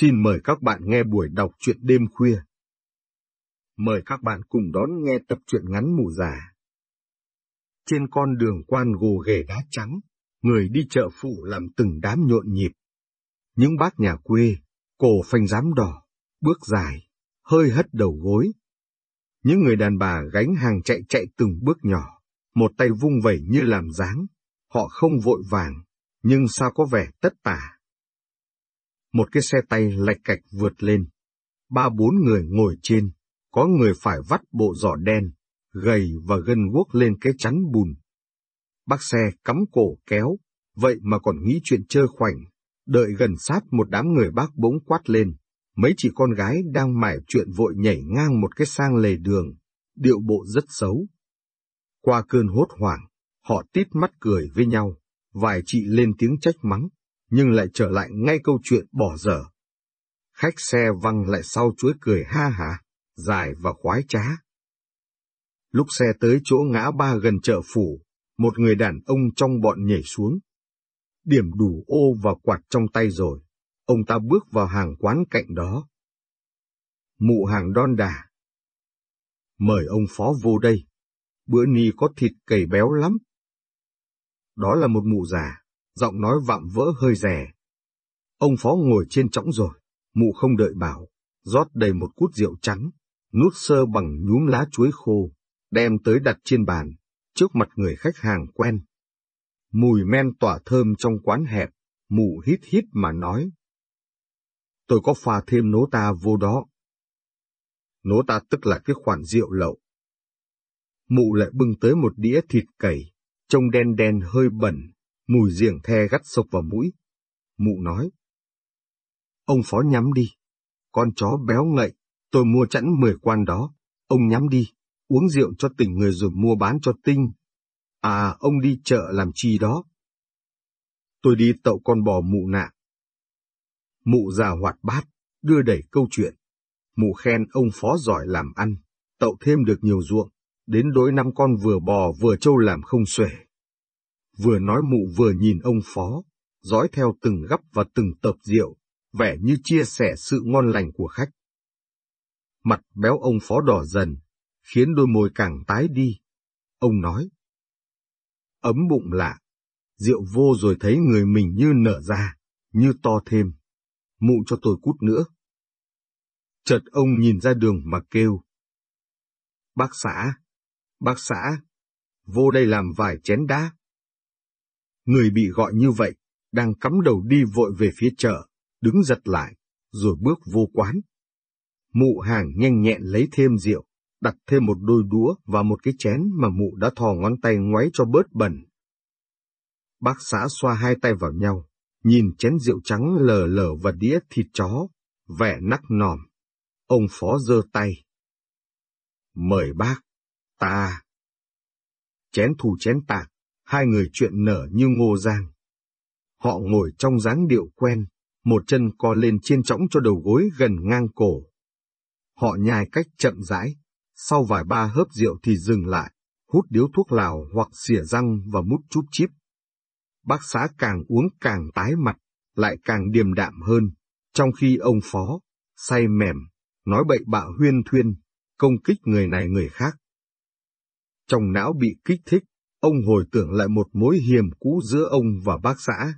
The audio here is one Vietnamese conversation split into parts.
Xin mời các bạn nghe buổi đọc truyện đêm khuya. Mời các bạn cùng đón nghe tập truyện ngắn mù già. Trên con đường quan gồ ghề đá trắng, người đi chợ phụ làm từng đám nhộn nhịp. Những bác nhà quê, cổ phanh giám đỏ, bước dài, hơi hất đầu gối. Những người đàn bà gánh hàng chạy chạy từng bước nhỏ, một tay vung vẩy như làm dáng. Họ không vội vàng, nhưng sao có vẻ tất tả một cái xe tay lạch cạch vượt lên. Ba bốn người ngồi trên, có người phải vắt bộ giỏ đen, gầy và gân guốc lên cái chắn bùn. Bác xe cắm cổ kéo, vậy mà còn nghĩ chuyện chơi khoảnh, đợi gần sát một đám người bác bỗng quát lên. Mấy chị con gái đang mải chuyện vội nhảy ngang một cái sang lề đường, điệu bộ rất xấu. Qua cơn hốt hoảng, họ tít mắt cười với nhau, vài chị lên tiếng trách mắng nhưng lại trở lại ngay câu chuyện bỏ dở. Khách xe văng lại sau chuối cười ha hả, dài và khoái trá. Lúc xe tới chỗ ngã ba gần chợ phủ, một người đàn ông trong bọn nhảy xuống. Điểm đủ ô và quạt trong tay rồi, ông ta bước vào hàng quán cạnh đó. Mụ hàng đon đà. Mời ông phó vô đây, bữa ni có thịt cầy béo lắm. Đó là một mụ già, giọng nói vạm vỡ hơi rè. Ông phó ngồi trên trõng rồi, mụ không đợi bảo, rót đầy một cút rượu trắng, nút sơ bằng nhúm lá chuối khô, đem tới đặt trên bàn, trước mặt người khách hàng quen. Mùi men tỏa thơm trong quán hẹp, mụ hít hít mà nói. Tôi có pha thêm nố ta vô đó. Nố ta tức là cái khoản rượu lậu. Mụ lại bưng tới một đĩa thịt cầy, trông đen đen hơi bẩn, mùi riềng the gắt sộc vào mũi. Mụ nói. Ông phó nhắm đi, con chó béo ngậy, tôi mua chẵn mười quan đó, ông nhắm đi, uống rượu cho tỉnh người rồi mua bán cho tinh. À, ông đi chợ làm chi đó? Tôi đi tậu con bò mụ nạ. Mụ già hoạt bát, đưa đẩy câu chuyện. Mụ khen ông phó giỏi làm ăn, tậu thêm được nhiều ruộng, đến đối năm con vừa bò vừa trâu làm không xuể. Vừa nói mụ vừa nhìn ông phó, dõi theo từng gấp và từng tập rượu, vẻ như chia sẻ sự ngon lành của khách. Mặt béo ông phó đỏ dần, khiến đôi môi càng tái đi. Ông nói, ấm bụng lạ, rượu vô rồi thấy người mình như nở ra, như to thêm. Mụ cho tôi cút nữa. Chợt ông nhìn ra đường mà kêu. Bác xã, bác xã, vô đây làm vài chén đá. Người bị gọi như vậy, đang cắm đầu đi vội về phía chợ, đứng giật lại, rồi bước vô quán. Mụ hàng nhanh nhẹn lấy thêm rượu, đặt thêm một đôi đũa và một cái chén mà mụ đã thò ngón tay ngoáy cho bớt bẩn. Bác xã xoa hai tay vào nhau, nhìn chén rượu trắng lờ lờ và đĩa thịt chó, vẻ nắc nòm. Ông phó giơ tay. Mời bác, ta. Chén thù chén tạc, hai người chuyện nở như ngô giang. Họ ngồi trong dáng điệu quen, một chân co lên trên trõng cho đầu gối gần ngang cổ. Họ nhai cách chậm rãi, sau vài ba hớp rượu thì dừng lại, hút điếu thuốc lào hoặc xỉa răng và mút chút chip. Bác xã càng uống càng tái mặt, lại càng điềm đạm hơn, trong khi ông phó, say mềm, nói bậy bạ huyên thuyên, công kích người này người khác. Trong não bị kích thích, Ông hồi tưởng lại một mối hiềm cũ giữa ông và bác xã.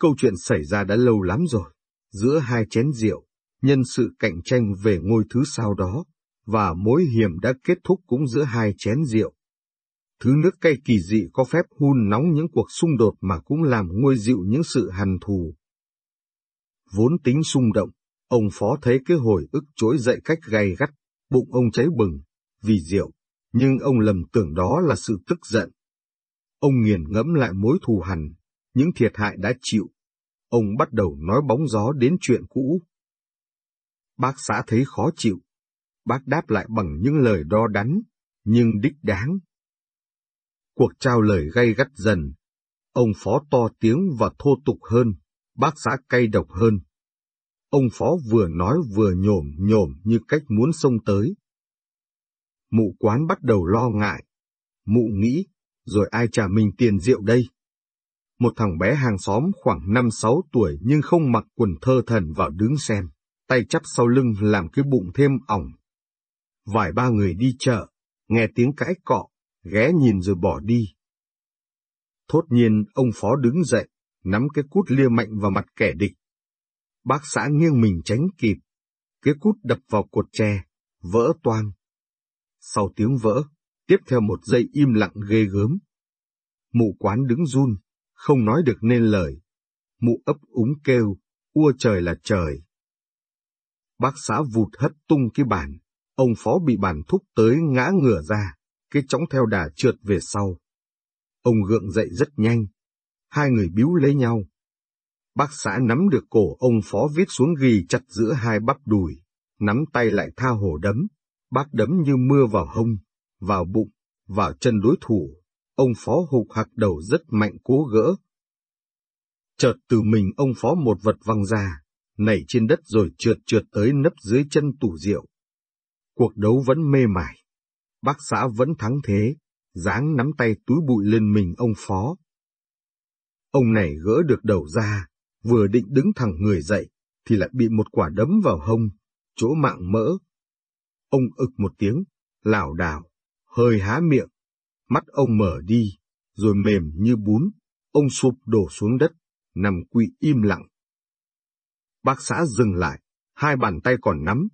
Câu chuyện xảy ra đã lâu lắm rồi, giữa hai chén rượu, nhân sự cạnh tranh về ngôi thứ sau đó, và mối hiểm đã kết thúc cũng giữa hai chén rượu. Thứ nước cay kỳ dị có phép hun nóng những cuộc xung đột mà cũng làm nguôi dịu những sự hằn thù. Vốn tính xung động, ông phó thấy cái hồi ức trỗi dậy cách gay gắt, bụng ông cháy bừng, vì rượu, nhưng ông lầm tưởng đó là sự tức giận. Ông nghiền ngẫm lại mối thù hằn, những thiệt hại đã chịu. Ông bắt đầu nói bóng gió đến chuyện cũ. Bác xã thấy khó chịu. Bác đáp lại bằng những lời đo đắn, nhưng đích đáng. Cuộc trao lời gay gắt dần. Ông phó to tiếng và thô tục hơn, bác xã cay độc hơn. Ông phó vừa nói vừa nhổm nhổm như cách muốn xông tới mụ quán bắt đầu lo ngại. Mụ nghĩ, rồi ai trả mình tiền rượu đây? một thằng bé hàng xóm khoảng 5-6 tuổi nhưng không mặc quần thơ thần vào đứng xem, tay chắp sau lưng làm cái bụng thêm ỏng. Vài ba người đi chợ, nghe tiếng cãi cọ, ghé nhìn rồi bỏ đi. Thốt nhiên ông phó đứng dậy, nắm cái cút lia mạnh vào mặt kẻ địch. Bác xã nghiêng mình tránh kịp, cái cút đập vào cột tre, vỡ toang. Sau tiếng vỡ, tiếp theo một giây im lặng ghê gớm. Mụ quán đứng run, không nói được nên lời. Mụ ấp úng kêu, ua trời là trời. Bác xã vụt hất tung cái bàn, ông phó bị bàn thúc tới ngã ngửa ra, cái chóng theo đà trượt về sau. Ông gượng dậy rất nhanh, hai người biếu lấy nhau. Bác xã nắm được cổ ông phó viết xuống ghi chặt giữa hai bắp đùi, nắm tay lại tha hồ đấm, bác đấm như mưa vào hông, vào bụng, vào chân đối thủ, ông phó hụt hạc đầu rất mạnh cố gỡ. Chợt từ mình ông phó một vật văng ra, nảy trên đất rồi trượt trượt tới nấp dưới chân tủ rượu. Cuộc đấu vẫn mê mải. Bác xã vẫn thắng thế, dáng nắm tay túi bụi lên mình ông phó. Ông này gỡ được đầu ra, vừa định đứng thẳng người dậy, thì lại bị một quả đấm vào hông, chỗ mạng mỡ. Ông ực một tiếng, lảo đảo, hơi há miệng, mắt ông mở đi, rồi mềm như bún, ông sụp đổ xuống đất, nằm quỵ im lặng. Bác xã dừng lại, hai bàn tay còn nắm.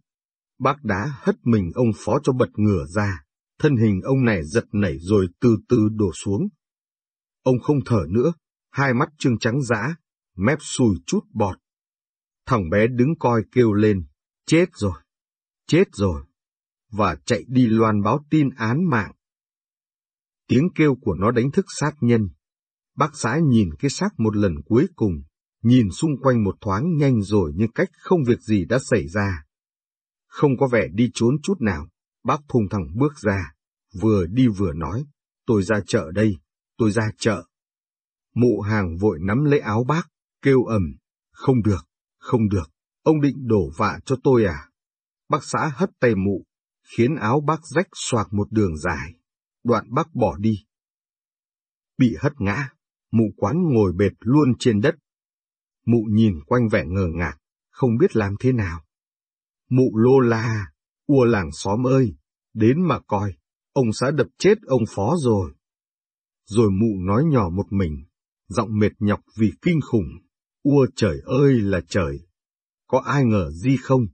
Bác đá hất mình ông phó cho bật ngửa ra, thân hình ông này giật nảy rồi từ từ đổ xuống. Ông không thở nữa, hai mắt trưng trắng dã, mép sùi chút bọt. Thằng bé đứng coi kêu lên, chết rồi, chết rồi, và chạy đi loan báo tin án mạng. Tiếng kêu của nó đánh thức sát nhân. Bác xã nhìn cái xác một lần cuối cùng, nhìn xung quanh một thoáng nhanh rồi nhưng cách không việc gì đã xảy ra. Không có vẻ đi trốn chút nào, bác thùng thẳng bước ra, vừa đi vừa nói, tôi ra chợ đây, tôi ra chợ. Mụ hàng vội nắm lấy áo bác, kêu ầm, không được, không được, ông định đổ vạ cho tôi à? Bác xã hất tay mụ, khiến áo bác rách xoạc một đường dài, đoạn bác bỏ đi. Bị hất ngã, mụ quán ngồi bệt luôn trên đất. Mụ nhìn quanh vẻ ngờ ngạc, không biết làm thế nào. Mụ lô la, ua làng xóm ơi, đến mà coi, ông xã đập chết ông phó rồi. Rồi mụ nói nhỏ một mình, giọng mệt nhọc vì kinh khủng, ua trời ơi là trời, có ai ngờ gì không?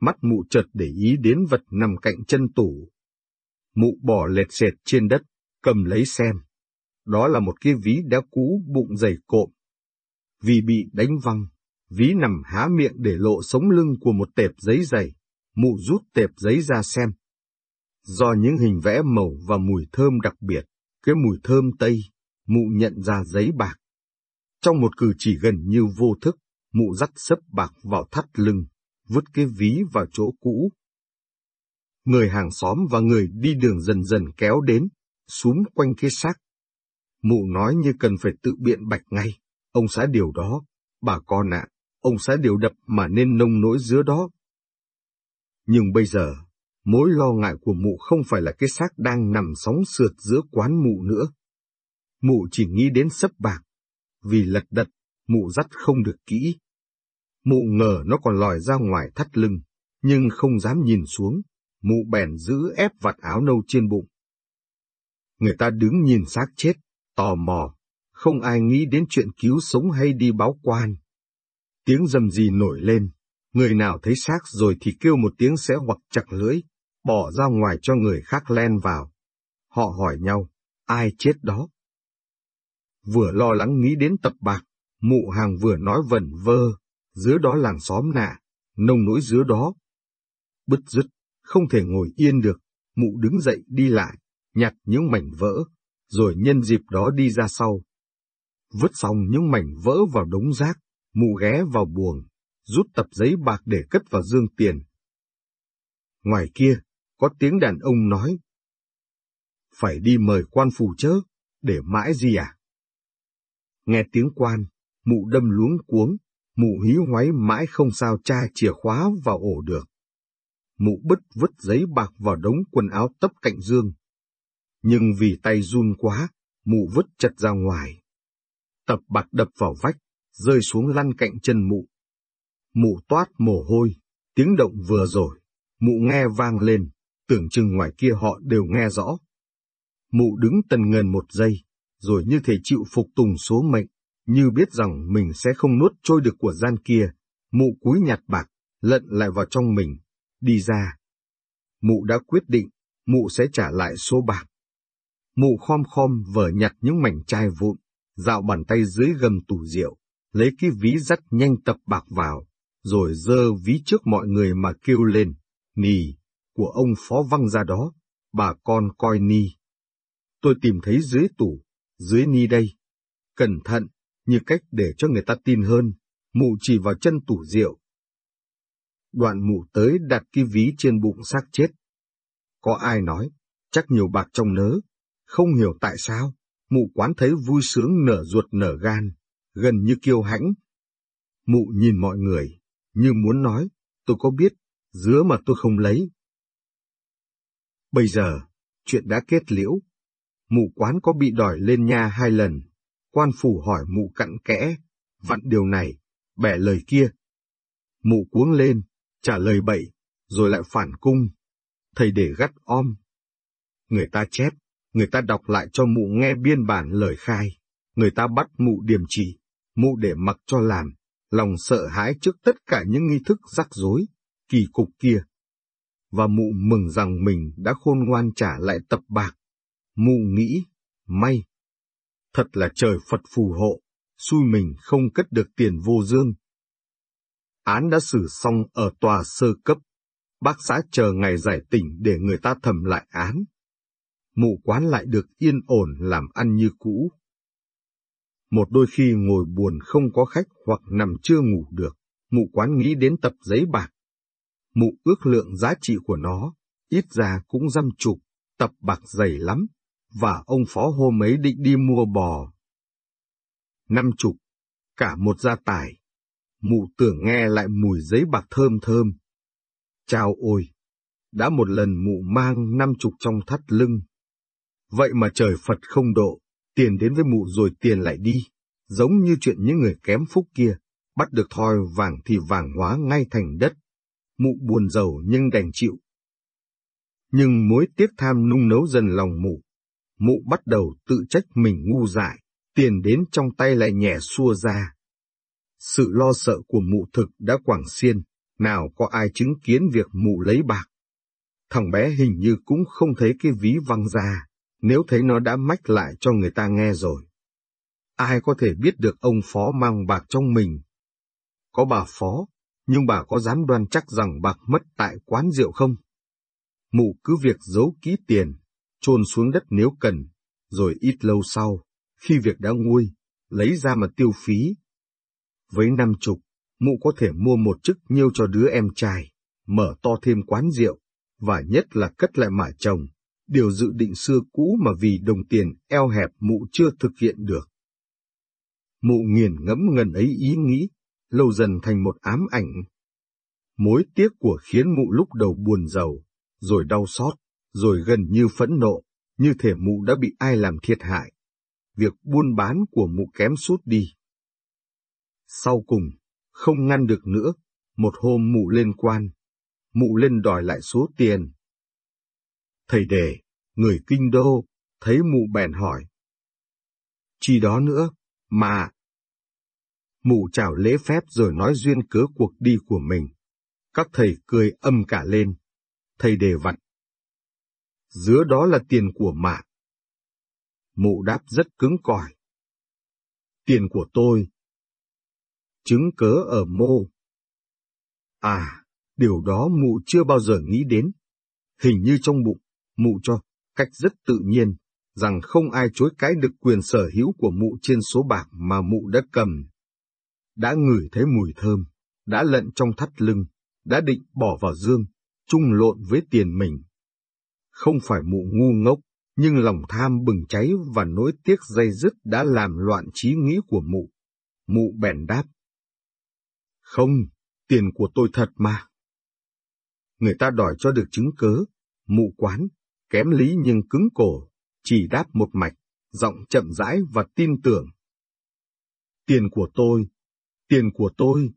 Mắt mụ chợt để ý đến vật nằm cạnh chân tủ. Mụ bỏ lệt sệt trên đất, cầm lấy xem. Đó là một cái ví đá cũ bụng dày cộm. Vì bị đánh văng, ví nằm há miệng để lộ sống lưng của một tệp giấy dày. Mụ rút tệp giấy ra xem. Do những hình vẽ màu và mùi thơm đặc biệt, cái mùi thơm tây, mụ nhận ra giấy bạc. Trong một cử chỉ gần như vô thức, mụ dắt sấp bạc vào thắt lưng, vứt cái ví vào chỗ cũ. Người hàng xóm và người đi đường dần dần kéo đến, súm quanh cái xác. Mụ nói như cần phải tự biện bạch ngay, ông xã điều đó, bà con ạ, ông xã điều đập mà nên nông nỗi giữa đó. Nhưng bây giờ, mối lo ngại của mụ không phải là cái xác đang nằm sóng sượt giữa quán mụ nữa. Mụ chỉ nghĩ đến sấp bạc, vì lật đật, mụ dắt không được kỹ. Mụ ngờ nó còn lòi ra ngoài thắt lưng, nhưng không dám nhìn xuống, mụ bèn giữ ép vạt áo nâu trên bụng. Người ta đứng nhìn xác chết, tò mò, không ai nghĩ đến chuyện cứu sống hay đi báo quan. Tiếng rầm gì nổi lên, người nào thấy xác rồi thì kêu một tiếng sẽ hoặc chặt lưỡi, bỏ ra ngoài cho người khác len vào. Họ hỏi nhau, ai chết đó? Vừa lo lắng nghĩ đến tập bạc, mụ hàng vừa nói vẩn vơ, dưới đó làng xóm nạ, nông nỗi dưới đó. Bứt rứt, không thể ngồi yên được, mụ đứng dậy đi lại, nhặt những mảnh vỡ, rồi nhân dịp đó đi ra sau. Vứt xong những mảnh vỡ vào đống rác, mụ ghé vào buồng, rút tập giấy bạc để cất vào dương tiền. Ngoài kia, có tiếng đàn ông nói. Phải đi mời quan phù chớ, để mãi gì à? Nghe tiếng quan, mụ đâm luống cuống, mụ hí hoáy mãi không sao tra chìa khóa vào ổ được. Mụ bứt vứt giấy bạc vào đống quần áo tấp cạnh dương. Nhưng vì tay run quá, mụ vứt chặt ra ngoài, tập bạc đập vào vách, rơi xuống lăn cạnh chân mụ. Mụ toát mồ hôi, tiếng động vừa rồi, mụ nghe vang lên, tưởng chừng ngoài kia họ đều nghe rõ. Mụ đứng tần ngần một giây, rồi như thể chịu phục tùng số mệnh, như biết rằng mình sẽ không nuốt trôi được của gian kia, mụ cúi nhặt bạc, lận lại vào trong mình, đi ra. Mụ đã quyết định, mụ sẽ trả lại số bạc. Mụ khom khom vờ nhặt những mảnh chai vụn, dạo bàn tay dưới gầm tủ rượu, lấy cái ví dắt nhanh tập bạc vào, rồi dơ ví trước mọi người mà kêu lên, nì, của ông phó văng ra đó, bà con coi ni. Tôi tìm thấy dưới tủ, dưới ni đây. Cẩn thận, như cách để cho người ta tin hơn, mụ chỉ vào chân tủ rượu. Đoạn mụ tới đặt cái ví trên bụng xác chết. Có ai nói, chắc nhiều bạc trong nớ, không hiểu tại sao, mụ quán thấy vui sướng nở ruột nở gan, gần như kiêu hãnh. Mụ nhìn mọi người, như muốn nói, tôi có biết, dứa mà tôi không lấy. Bây giờ, chuyện đã kết liễu. Mụ quán có bị đòi lên nha hai lần, quan phủ hỏi mụ cặn kẽ, vặn điều này, bẻ lời kia. Mụ cuống lên, trả lời bậy, rồi lại phản cung. Thầy để gắt om. Người ta chép, người ta đọc lại cho mụ nghe biên bản lời khai, người ta bắt mụ điềm chỉ, mụ để mặc cho làm, lòng sợ hãi trước tất cả những nghi thức rắc rối, kỳ cục kia. Và mụ mừng rằng mình đã khôn ngoan trả lại tập bạc. Mụ nghĩ, may. Thật là trời Phật phù hộ, xui mình không cất được tiền vô dương. Án đã xử xong ở tòa sơ cấp. Bác xã chờ ngày giải tỉnh để người ta thẩm lại án. Mụ quán lại được yên ổn làm ăn như cũ. Một đôi khi ngồi buồn không có khách hoặc nằm chưa ngủ được, mụ quán nghĩ đến tập giấy bạc. Mụ ước lượng giá trị của nó, ít ra cũng dăm chục, tập bạc dày lắm, và ông phó hôm ấy định đi mua bò. Năm chục, cả một gia tài. Mụ tưởng nghe lại mùi giấy bạc thơm thơm. Chào ôi! Đã một lần mụ mang năm chục trong thắt lưng. Vậy mà trời Phật không độ, tiền đến với mụ rồi tiền lại đi, giống như chuyện những người kém phúc kia, bắt được thoi vàng thì vàng hóa ngay thành đất. Mụ buồn giàu nhưng đành chịu. Nhưng mối tiếc tham nung nấu dần lòng mụ. Mụ bắt đầu tự trách mình ngu dại, tiền đến trong tay lại nhẹ xua ra. Sự lo sợ của mụ thực đã quảng xiên, nào có ai chứng kiến việc mụ lấy bạc. Thằng bé hình như cũng không thấy cái ví văng ra, nếu thấy nó đã mách lại cho người ta nghe rồi. Ai có thể biết được ông Phó mang bạc trong mình? Có bà Phó, nhưng bà có dám đoan chắc rằng bạc mất tại quán rượu không? Mụ cứ việc giấu kỹ tiền, chôn xuống đất nếu cần, rồi ít lâu sau, khi việc đã nguôi, lấy ra mà tiêu phí. Với năm chục, mụ có thể mua một chức nhiêu cho đứa em trai, mở to thêm quán rượu, và nhất là cất lại mả chồng, điều dự định xưa cũ mà vì đồng tiền eo hẹp mụ chưa thực hiện được. Mụ nghiền ngẫm ngần ấy ý nghĩ, lâu dần thành một ám ảnh. Mối tiếc của khiến mụ lúc đầu buồn giàu, rồi đau xót, rồi gần như phẫn nộ, như thể mụ đã bị ai làm thiệt hại. Việc buôn bán của mụ kém sút đi. Sau cùng, không ngăn được nữa, một hôm mụ lên quan, mụ lên đòi lại số tiền. Thầy đề, người kinh đô, thấy mụ bèn hỏi. Chỉ đó nữa, mà. Mụ chào lễ phép rồi nói duyên cớ cuộc đi của mình. Các thầy cười âm cả lên. Thầy đề vặn dưới đó là tiền của mạ. Mụ đáp rất cứng cỏi. Tiền của tôi. Chứng cớ ở mô. À, điều đó mụ chưa bao giờ nghĩ đến. Hình như trong bụng, mụ cho, cách rất tự nhiên, rằng không ai chối cái được quyền sở hữu của mụ trên số bạc mà mụ đã cầm. Đã ngửi thấy mùi thơm, đã lận trong thắt lưng, đã định bỏ vào dương, chung lộn với tiền mình. Không phải mụ ngu ngốc, nhưng lòng tham bừng cháy và nỗi tiếc dây dứt đã làm loạn trí nghĩ của mụ. Mụ bèn đáp. Không, tiền của tôi thật mà. Người ta đòi cho được chứng cớ, mụ quán, kém lý nhưng cứng cổ, chỉ đáp một mạch, giọng chậm rãi và tin tưởng. Tiền của tôi, tiền của tôi.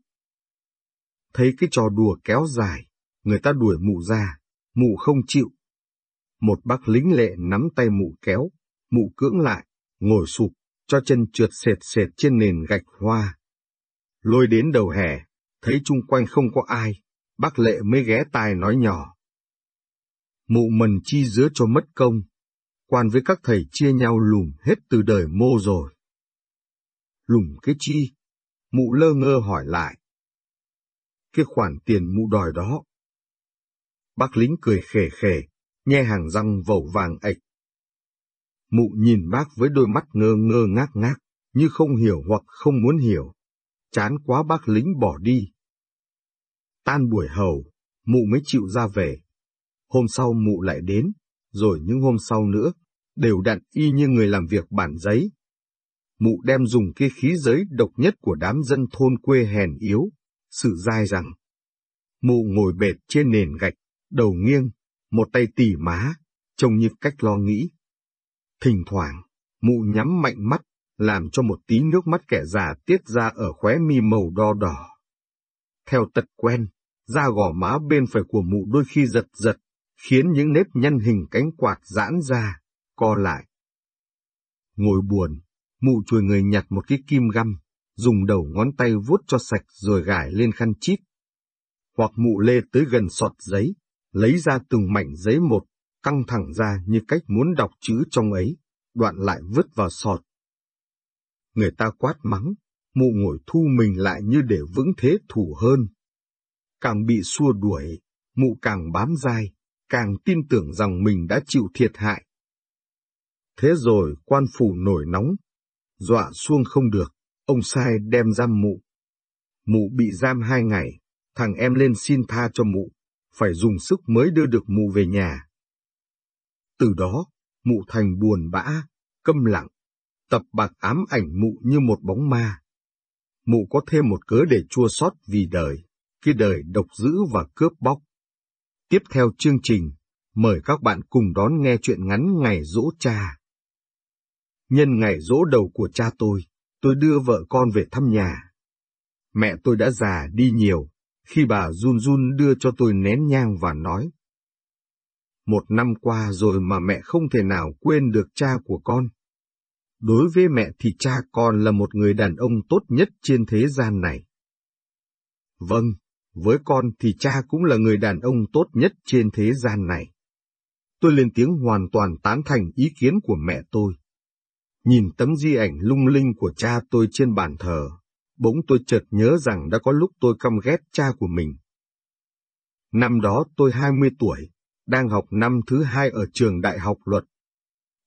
Thấy cái trò đùa kéo dài, người ta đuổi mụ ra, mụ không chịu. Một bác lính lệ nắm tay mụ kéo, mụ cưỡng lại, ngồi sụp, cho chân trượt sệt sệt trên nền gạch hoa. Lôi đến đầu hè, thấy chung quanh không có ai, bác lệ mới ghé tai nói nhỏ. Mụ mần chi dứa cho mất công, quan với các thầy chia nhau lùm hết từ đời mô rồi. Lùm cái chi? Mụ lơ ngơ hỏi lại. Cái khoản tiền mụ đòi đó. Bác lính cười khề khề, nhe hàng răng vẩu vàng ạch. Mụ nhìn bác với đôi mắt ngơ ngơ ngác ngác, như không hiểu hoặc không muốn hiểu. Chán quá bác lính bỏ đi. Tan buổi hầu, mụ mới chịu ra về. Hôm sau mụ lại đến, rồi những hôm sau nữa, đều đặn y như người làm việc bản giấy. Mụ đem dùng cái khí giới độc nhất của đám dân thôn quê hèn yếu, sự dai rằng. Mụ ngồi bệt trên nền gạch, đầu nghiêng, một tay tỉ má, trông như cách lo nghĩ. Thỉnh thoảng, mụ nhắm mạnh mắt, làm cho một tí nước mắt kẻ già tiết ra ở khóe mi màu đo đỏ. Theo tật quen, da gò má bên phải của mụ đôi khi giật giật, khiến những nếp nhăn hình cánh quạt giãn ra, co lại. Ngồi buồn, mụ chùi người nhặt một cái kim găm, dùng đầu ngón tay vuốt cho sạch rồi gải lên khăn chít. Hoặc mụ lê tới gần sọt giấy, lấy ra từng mảnh giấy một, căng thẳng ra như cách muốn đọc chữ trong ấy, đoạn lại vứt vào sọt. Người ta quát mắng, mụ ngồi thu mình lại như để vững thế thủ hơn. Càng bị xua đuổi, mụ càng bám dai, càng tin tưởng rằng mình đã chịu thiệt hại. Thế rồi quan phủ nổi nóng, dọa xuông không được, ông sai đem giam mụ. Mụ bị giam hai ngày, thằng em lên xin tha cho mụ, phải dùng sức mới đưa được mụ về nhà. Từ đó, mụ thành buồn bã, câm lặng, tập bạc ám ảnh mụ như một bóng ma. Mụ có thêm một cớ để chua xót vì đời, cái đời độc dữ và cướp bóc. Tiếp theo chương trình, mời các bạn cùng đón nghe chuyện ngắn ngày dỗ cha. Nhân ngày dỗ đầu của cha tôi, tôi đưa vợ con về thăm nhà. Mẹ tôi đã già đi nhiều, khi bà run run đưa cho tôi nén nhang và nói. Một năm qua rồi mà mẹ không thể nào quên được cha của con. Đối với mẹ thì cha con là một người đàn ông tốt nhất trên thế gian này. Vâng, với con thì cha cũng là người đàn ông tốt nhất trên thế gian này. Tôi lên tiếng hoàn toàn tán thành ý kiến của mẹ tôi. Nhìn tấm di ảnh lung linh của cha tôi trên bàn thờ, bỗng tôi chợt nhớ rằng đã có lúc tôi căm ghét cha của mình. Năm đó tôi 20 tuổi, đang học năm thứ hai ở trường đại học luật.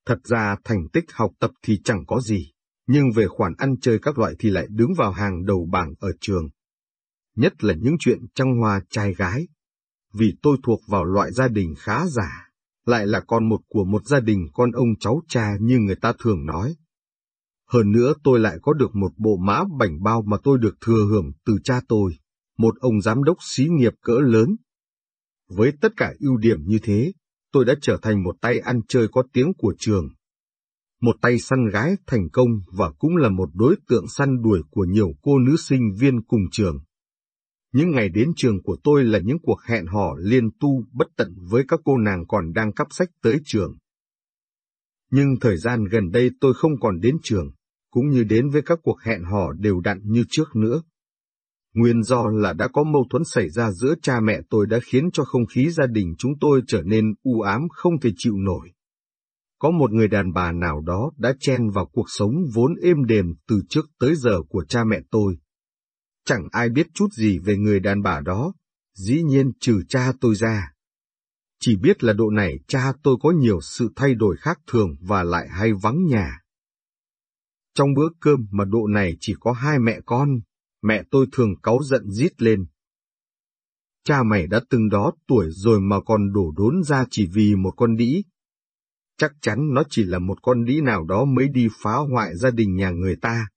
Thật ra thành tích học tập thì chẳng có gì, nhưng về khoản ăn chơi các loại thì lại đứng vào hàng đầu bảng ở trường. Nhất là những chuyện trăng hoa trai gái. Vì tôi thuộc vào loại gia đình khá giả, lại là con một của một gia đình con ông cháu cha như người ta thường nói. Hơn nữa tôi lại có được một bộ mã bảnh bao mà tôi được thừa hưởng từ cha tôi, một ông giám đốc xí nghiệp cỡ lớn. Với tất cả ưu điểm như thế, tôi đã trở thành một tay ăn chơi có tiếng của trường. Một tay săn gái thành công và cũng là một đối tượng săn đuổi của nhiều cô nữ sinh viên cùng trường. Những ngày đến trường của tôi là những cuộc hẹn hò liên tu bất tận với các cô nàng còn đang cắp sách tới trường. Nhưng thời gian gần đây tôi không còn đến trường, cũng như đến với các cuộc hẹn hò đều đặn như trước nữa. Nguyên do là đã có mâu thuẫn xảy ra giữa cha mẹ tôi đã khiến cho không khí gia đình chúng tôi trở nên u ám không thể chịu nổi. Có một người đàn bà nào đó đã chen vào cuộc sống vốn êm đềm từ trước tới giờ của cha mẹ tôi. Chẳng ai biết chút gì về người đàn bà đó, dĩ nhiên trừ cha tôi ra. Chỉ biết là độ này cha tôi có nhiều sự thay đổi khác thường và lại hay vắng nhà. Trong bữa cơm mà độ này chỉ có hai mẹ con, mẹ tôi thường cáu giận rít lên. Cha mày đã từng đó tuổi rồi mà còn đổ đốn ra chỉ vì một con đĩ. Chắc chắn nó chỉ là một con đĩ nào đó mới đi phá hoại gia đình nhà người ta.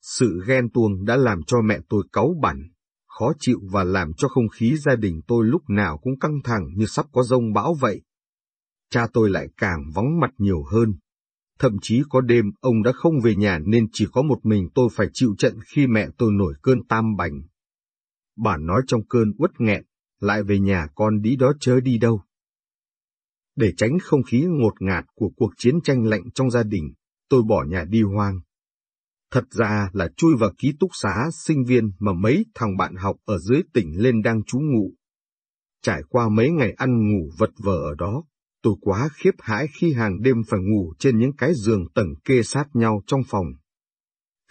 Sự ghen tuông đã làm cho mẹ tôi cáu bẩn, khó chịu và làm cho không khí gia đình tôi lúc nào cũng căng thẳng như sắp có rông bão vậy. Cha tôi lại càng vắng mặt nhiều hơn thậm chí có đêm ông đã không về nhà nên chỉ có một mình tôi phải chịu trận khi mẹ tôi nổi cơn tam bành. Bà nói trong cơn uất nghẹn, lại về nhà con đi đó chớ đi đâu. Để tránh không khí ngột ngạt của cuộc chiến tranh lạnh trong gia đình, tôi bỏ nhà đi hoang. Thật ra là chui vào ký túc xá sinh viên mà mấy thằng bạn học ở dưới tỉnh lên đang trú ngụ. Trải qua mấy ngày ăn ngủ vật vờ ở đó, tôi quá khiếp hãi khi hàng đêm phải ngủ trên những cái giường tầng kê sát nhau trong phòng.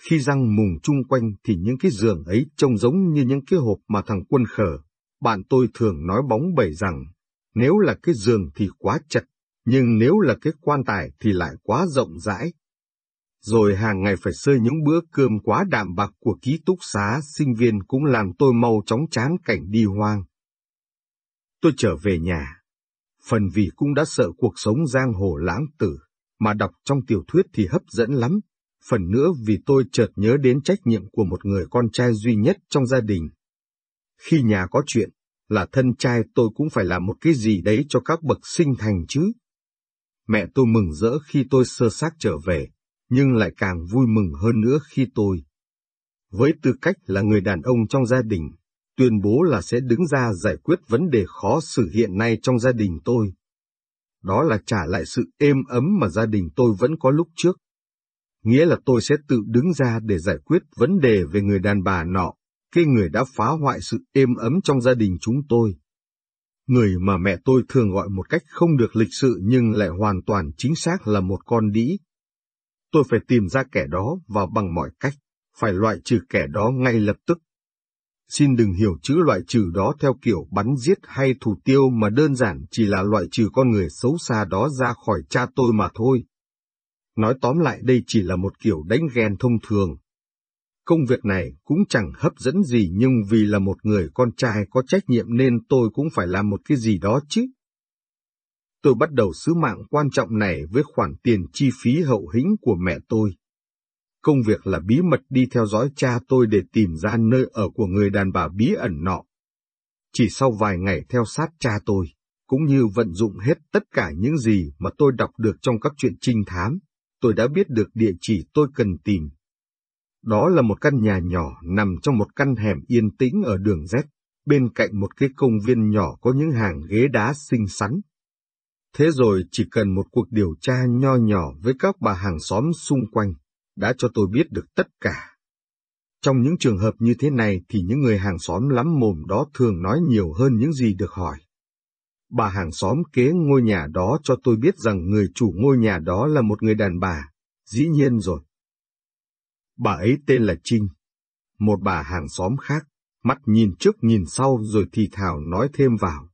Khi răng mùng chung quanh thì những cái giường ấy trông giống như những cái hộp mà thằng quân khở. Bạn tôi thường nói bóng bẩy rằng, nếu là cái giường thì quá chật, nhưng nếu là cái quan tài thì lại quá rộng rãi. Rồi hàng ngày phải sơi những bữa cơm quá đạm bạc của ký túc xá sinh viên cũng làm tôi mau chóng chán cảnh đi hoang. Tôi trở về nhà, phần vì cũng đã sợ cuộc sống giang hồ lãng tử, mà đọc trong tiểu thuyết thì hấp dẫn lắm, phần nữa vì tôi chợt nhớ đến trách nhiệm của một người con trai duy nhất trong gia đình. Khi nhà có chuyện, là thân trai tôi cũng phải làm một cái gì đấy cho các bậc sinh thành chứ. Mẹ tôi mừng rỡ khi tôi sơ xác trở về, nhưng lại càng vui mừng hơn nữa khi tôi, với tư cách là người đàn ông trong gia đình, tuyên bố là sẽ đứng ra giải quyết vấn đề khó xử hiện nay trong gia đình tôi. Đó là trả lại sự êm ấm mà gia đình tôi vẫn có lúc trước. Nghĩa là tôi sẽ tự đứng ra để giải quyết vấn đề về người đàn bà nọ, cái người đã phá hoại sự êm ấm trong gia đình chúng tôi. Người mà mẹ tôi thường gọi một cách không được lịch sự nhưng lại hoàn toàn chính xác là một con đĩ. Tôi phải tìm ra kẻ đó và bằng mọi cách, phải loại trừ kẻ đó ngay lập tức. Xin đừng hiểu chữ loại trừ đó theo kiểu bắn giết hay thủ tiêu mà đơn giản chỉ là loại trừ con người xấu xa đó ra khỏi cha tôi mà thôi. Nói tóm lại đây chỉ là một kiểu đánh ghen thông thường. Công việc này cũng chẳng hấp dẫn gì nhưng vì là một người con trai có trách nhiệm nên tôi cũng phải làm một cái gì đó chứ. Tôi bắt đầu sứ mạng quan trọng này với khoản tiền chi phí hậu hĩnh của mẹ tôi. Công việc là bí mật đi theo dõi cha tôi để tìm ra nơi ở của người đàn bà bí ẩn nọ. Chỉ sau vài ngày theo sát cha tôi, cũng như vận dụng hết tất cả những gì mà tôi đọc được trong các chuyện trinh thám, tôi đã biết được địa chỉ tôi cần tìm. Đó là một căn nhà nhỏ nằm trong một căn hẻm yên tĩnh ở đường Z, bên cạnh một cái công viên nhỏ có những hàng ghế đá xinh xắn. Thế rồi chỉ cần một cuộc điều tra nho nhỏ với các bà hàng xóm xung quanh, đã cho tôi biết được tất cả. Trong những trường hợp như thế này thì những người hàng xóm lắm mồm đó thường nói nhiều hơn những gì được hỏi. Bà hàng xóm kế ngôi nhà đó cho tôi biết rằng người chủ ngôi nhà đó là một người đàn bà, dĩ nhiên rồi. Bà ấy tên là Trinh. Một bà hàng xóm khác, mắt nhìn trước nhìn sau rồi thì thảo nói thêm vào.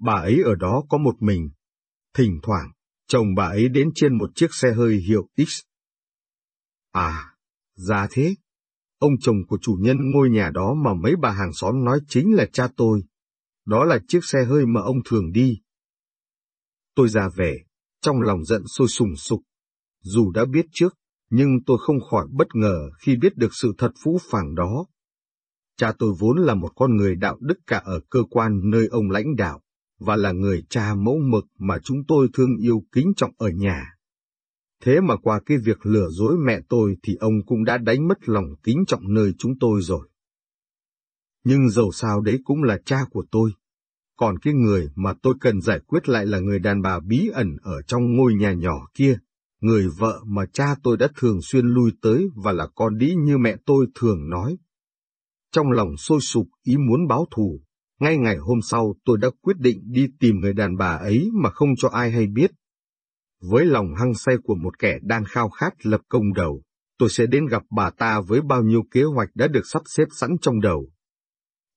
Bà ấy ở đó có một mình. Thỉnh thoảng, chồng bà ấy đến trên một chiếc xe hơi hiệu X À, ra thế. Ông chồng của chủ nhân ngôi nhà đó mà mấy bà hàng xóm nói chính là cha tôi. Đó là chiếc xe hơi mà ông thường đi. Tôi ra về, trong lòng giận sôi sùng sục. Dù đã biết trước, nhưng tôi không khỏi bất ngờ khi biết được sự thật phũ phàng đó. Cha tôi vốn là một con người đạo đức cả ở cơ quan nơi ông lãnh đạo, và là người cha mẫu mực mà chúng tôi thương yêu kính trọng ở nhà. Thế mà qua cái việc lừa dối mẹ tôi thì ông cũng đã đánh mất lòng kính trọng nơi chúng tôi rồi. Nhưng dầu sao đấy cũng là cha của tôi. Còn cái người mà tôi cần giải quyết lại là người đàn bà bí ẩn ở trong ngôi nhà nhỏ kia, người vợ mà cha tôi đã thường xuyên lui tới và là con đĩ như mẹ tôi thường nói. Trong lòng sôi sục ý muốn báo thù, ngay ngày hôm sau tôi đã quyết định đi tìm người đàn bà ấy mà không cho ai hay biết. Với lòng hăng say của một kẻ đang khao khát lập công đầu, tôi sẽ đến gặp bà ta với bao nhiêu kế hoạch đã được sắp xếp sẵn trong đầu.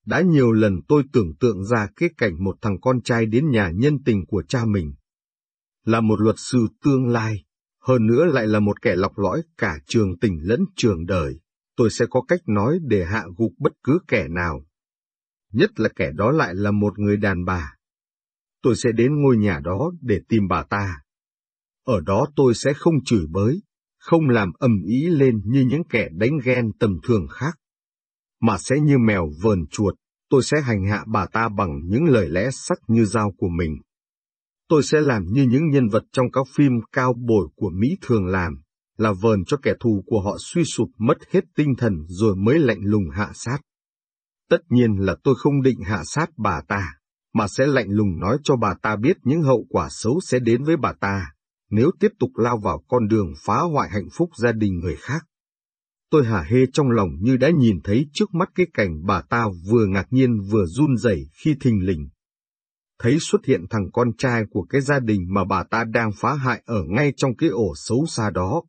Đã nhiều lần tôi tưởng tượng ra cái cảnh một thằng con trai đến nhà nhân tình của cha mình. Là một luật sư tương lai, hơn nữa lại là một kẻ lọc lõi cả trường tình lẫn trường đời, tôi sẽ có cách nói để hạ gục bất cứ kẻ nào. Nhất là kẻ đó lại là một người đàn bà. Tôi sẽ đến ngôi nhà đó để tìm bà ta. Ở đó tôi sẽ không chửi bới, không làm ầm ý lên như những kẻ đánh ghen tầm thường khác, mà sẽ như mèo vờn chuột, tôi sẽ hành hạ bà ta bằng những lời lẽ sắc như dao của mình. Tôi sẽ làm như những nhân vật trong các phim cao bồi của Mỹ thường làm, là vờn cho kẻ thù của họ suy sụp mất hết tinh thần rồi mới lạnh lùng hạ sát. Tất nhiên là tôi không định hạ sát bà ta, mà sẽ lạnh lùng nói cho bà ta biết những hậu quả xấu sẽ đến với bà ta, nếu tiếp tục lao vào con đường phá hoại hạnh phúc gia đình người khác. Tôi hả hê trong lòng như đã nhìn thấy trước mắt cái cảnh bà ta vừa ngạc nhiên vừa run rẩy khi thình lình. Thấy xuất hiện thằng con trai của cái gia đình mà bà ta đang phá hại ở ngay trong cái ổ xấu xa đó.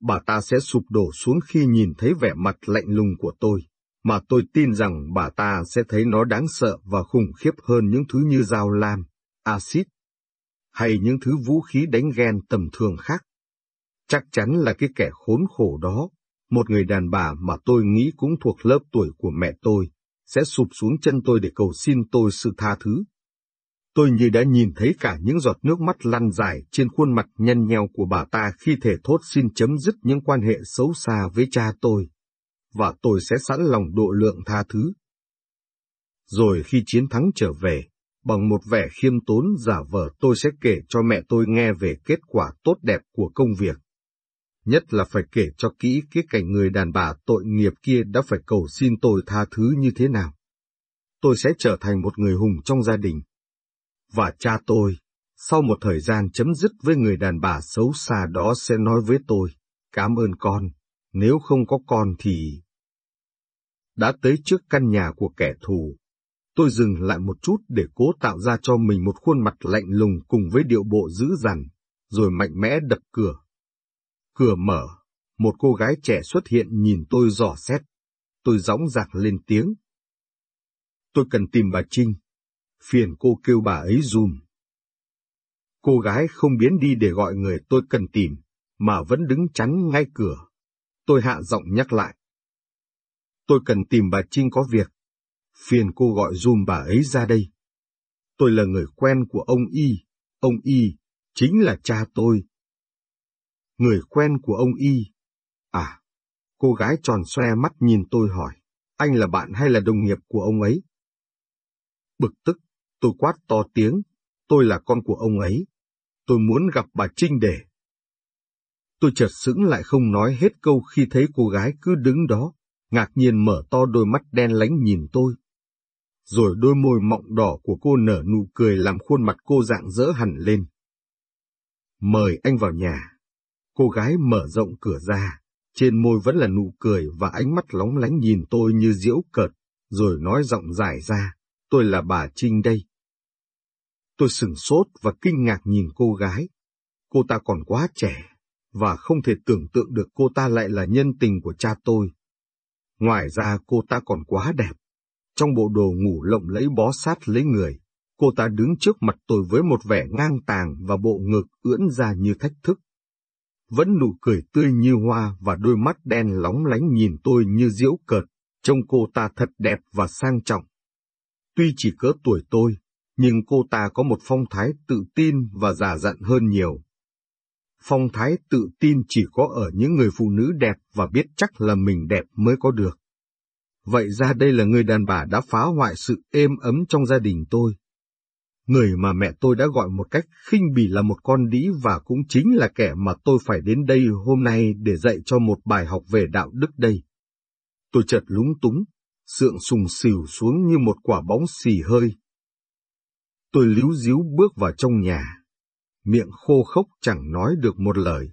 Bà ta sẽ sụp đổ xuống khi nhìn thấy vẻ mặt lạnh lùng của tôi, mà tôi tin rằng bà ta sẽ thấy nó đáng sợ và khủng khiếp hơn những thứ như dao lam, axit, hay những thứ vũ khí đánh ghen tầm thường khác. Chắc chắn là cái kẻ khốn khổ đó một người đàn bà mà tôi nghĩ cũng thuộc lớp tuổi của mẹ tôi, sẽ sụp xuống chân tôi để cầu xin tôi sự tha thứ. Tôi như đã nhìn thấy cả những giọt nước mắt lăn dài trên khuôn mặt nhăn nheo của bà ta khi thể thốt xin chấm dứt những quan hệ xấu xa với cha tôi, và tôi sẽ sẵn lòng độ lượng tha thứ. Rồi khi chiến thắng trở về, bằng một vẻ khiêm tốn giả vờ tôi sẽ kể cho mẹ tôi nghe về kết quả tốt đẹp của công việc nhất là phải kể cho kỹ cái cảnh người đàn bà tội nghiệp kia đã phải cầu xin tôi tha thứ như thế nào. Tôi sẽ trở thành một người hùng trong gia đình. Và cha tôi, sau một thời gian chấm dứt với người đàn bà xấu xa đó sẽ nói với tôi, cảm ơn con, nếu không có con thì... Đã tới trước căn nhà của kẻ thù, tôi dừng lại một chút để cố tạo ra cho mình một khuôn mặt lạnh lùng cùng với điệu bộ dữ dằn, rồi mạnh mẽ đập cửa. Cửa mở, một cô gái trẻ xuất hiện nhìn tôi dò xét. Tôi gióng giạc lên tiếng. Tôi cần tìm bà Trinh. Phiền cô kêu bà ấy dùm. Cô gái không biến đi để gọi người tôi cần tìm, mà vẫn đứng chắn ngay cửa. Tôi hạ giọng nhắc lại. Tôi cần tìm bà Trinh có việc. Phiền cô gọi dùm bà ấy ra đây. Tôi là người quen của ông Y. Ông Y chính là cha tôi, người quen của ông Y. À, cô gái tròn xoe mắt nhìn tôi hỏi, anh là bạn hay là đồng nghiệp của ông ấy? Bực tức, tôi quát to tiếng, tôi là con của ông ấy. Tôi muốn gặp bà Trinh để. Tôi chợt sững lại không nói hết câu khi thấy cô gái cứ đứng đó, ngạc nhiên mở to đôi mắt đen lánh nhìn tôi. Rồi đôi môi mọng đỏ của cô nở nụ cười làm khuôn mặt cô dạng dỡ hẳn lên. Mời anh vào nhà. Cô gái mở rộng cửa ra, trên môi vẫn là nụ cười và ánh mắt lóng lánh nhìn tôi như diễu cợt, rồi nói giọng dài ra, tôi là bà Trinh đây. Tôi sừng sốt và kinh ngạc nhìn cô gái. Cô ta còn quá trẻ, và không thể tưởng tượng được cô ta lại là nhân tình của cha tôi. Ngoài ra cô ta còn quá đẹp. Trong bộ đồ ngủ lộng lẫy bó sát lấy người, cô ta đứng trước mặt tôi với một vẻ ngang tàng và bộ ngực ưỡn ra như thách thức vẫn nụ cười tươi như hoa và đôi mắt đen lóng lánh nhìn tôi như diễu cợt, trông cô ta thật đẹp và sang trọng. Tuy chỉ cỡ tuổi tôi, nhưng cô ta có một phong thái tự tin và già dặn hơn nhiều. Phong thái tự tin chỉ có ở những người phụ nữ đẹp và biết chắc là mình đẹp mới có được. Vậy ra đây là người đàn bà đã phá hoại sự êm ấm trong gia đình tôi người mà mẹ tôi đã gọi một cách khinh bỉ là một con đĩ và cũng chính là kẻ mà tôi phải đến đây hôm nay để dạy cho một bài học về đạo đức đây. Tôi chợt lúng túng, sượng sùng xỉu xuống như một quả bóng xì hơi. Tôi líu díu bước vào trong nhà, miệng khô khốc chẳng nói được một lời.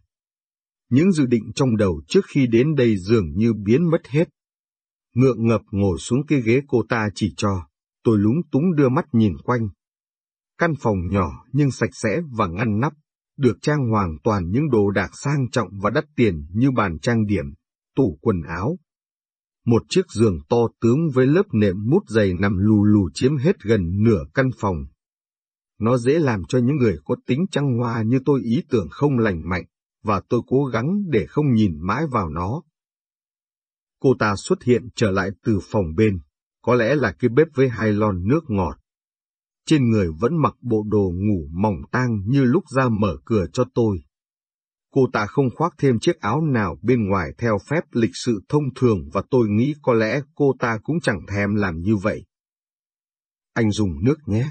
Những dự định trong đầu trước khi đến đây dường như biến mất hết. Ngượng ngập ngồi xuống cái ghế cô ta chỉ cho, tôi lúng túng đưa mắt nhìn quanh Căn phòng nhỏ nhưng sạch sẽ và ngăn nắp, được trang hoàng toàn những đồ đạc sang trọng và đắt tiền như bàn trang điểm, tủ quần áo. Một chiếc giường to tướng với lớp nệm mút dày nằm lù lù chiếm hết gần nửa căn phòng. Nó dễ làm cho những người có tính trăng hoa như tôi ý tưởng không lành mạnh, và tôi cố gắng để không nhìn mãi vào nó. Cô ta xuất hiện trở lại từ phòng bên, có lẽ là cái bếp với hai lon nước ngọt trên người vẫn mặc bộ đồ ngủ mỏng tang như lúc ra mở cửa cho tôi. Cô ta không khoác thêm chiếc áo nào bên ngoài theo phép lịch sự thông thường và tôi nghĩ có lẽ cô ta cũng chẳng thèm làm như vậy. Anh dùng nước nhé.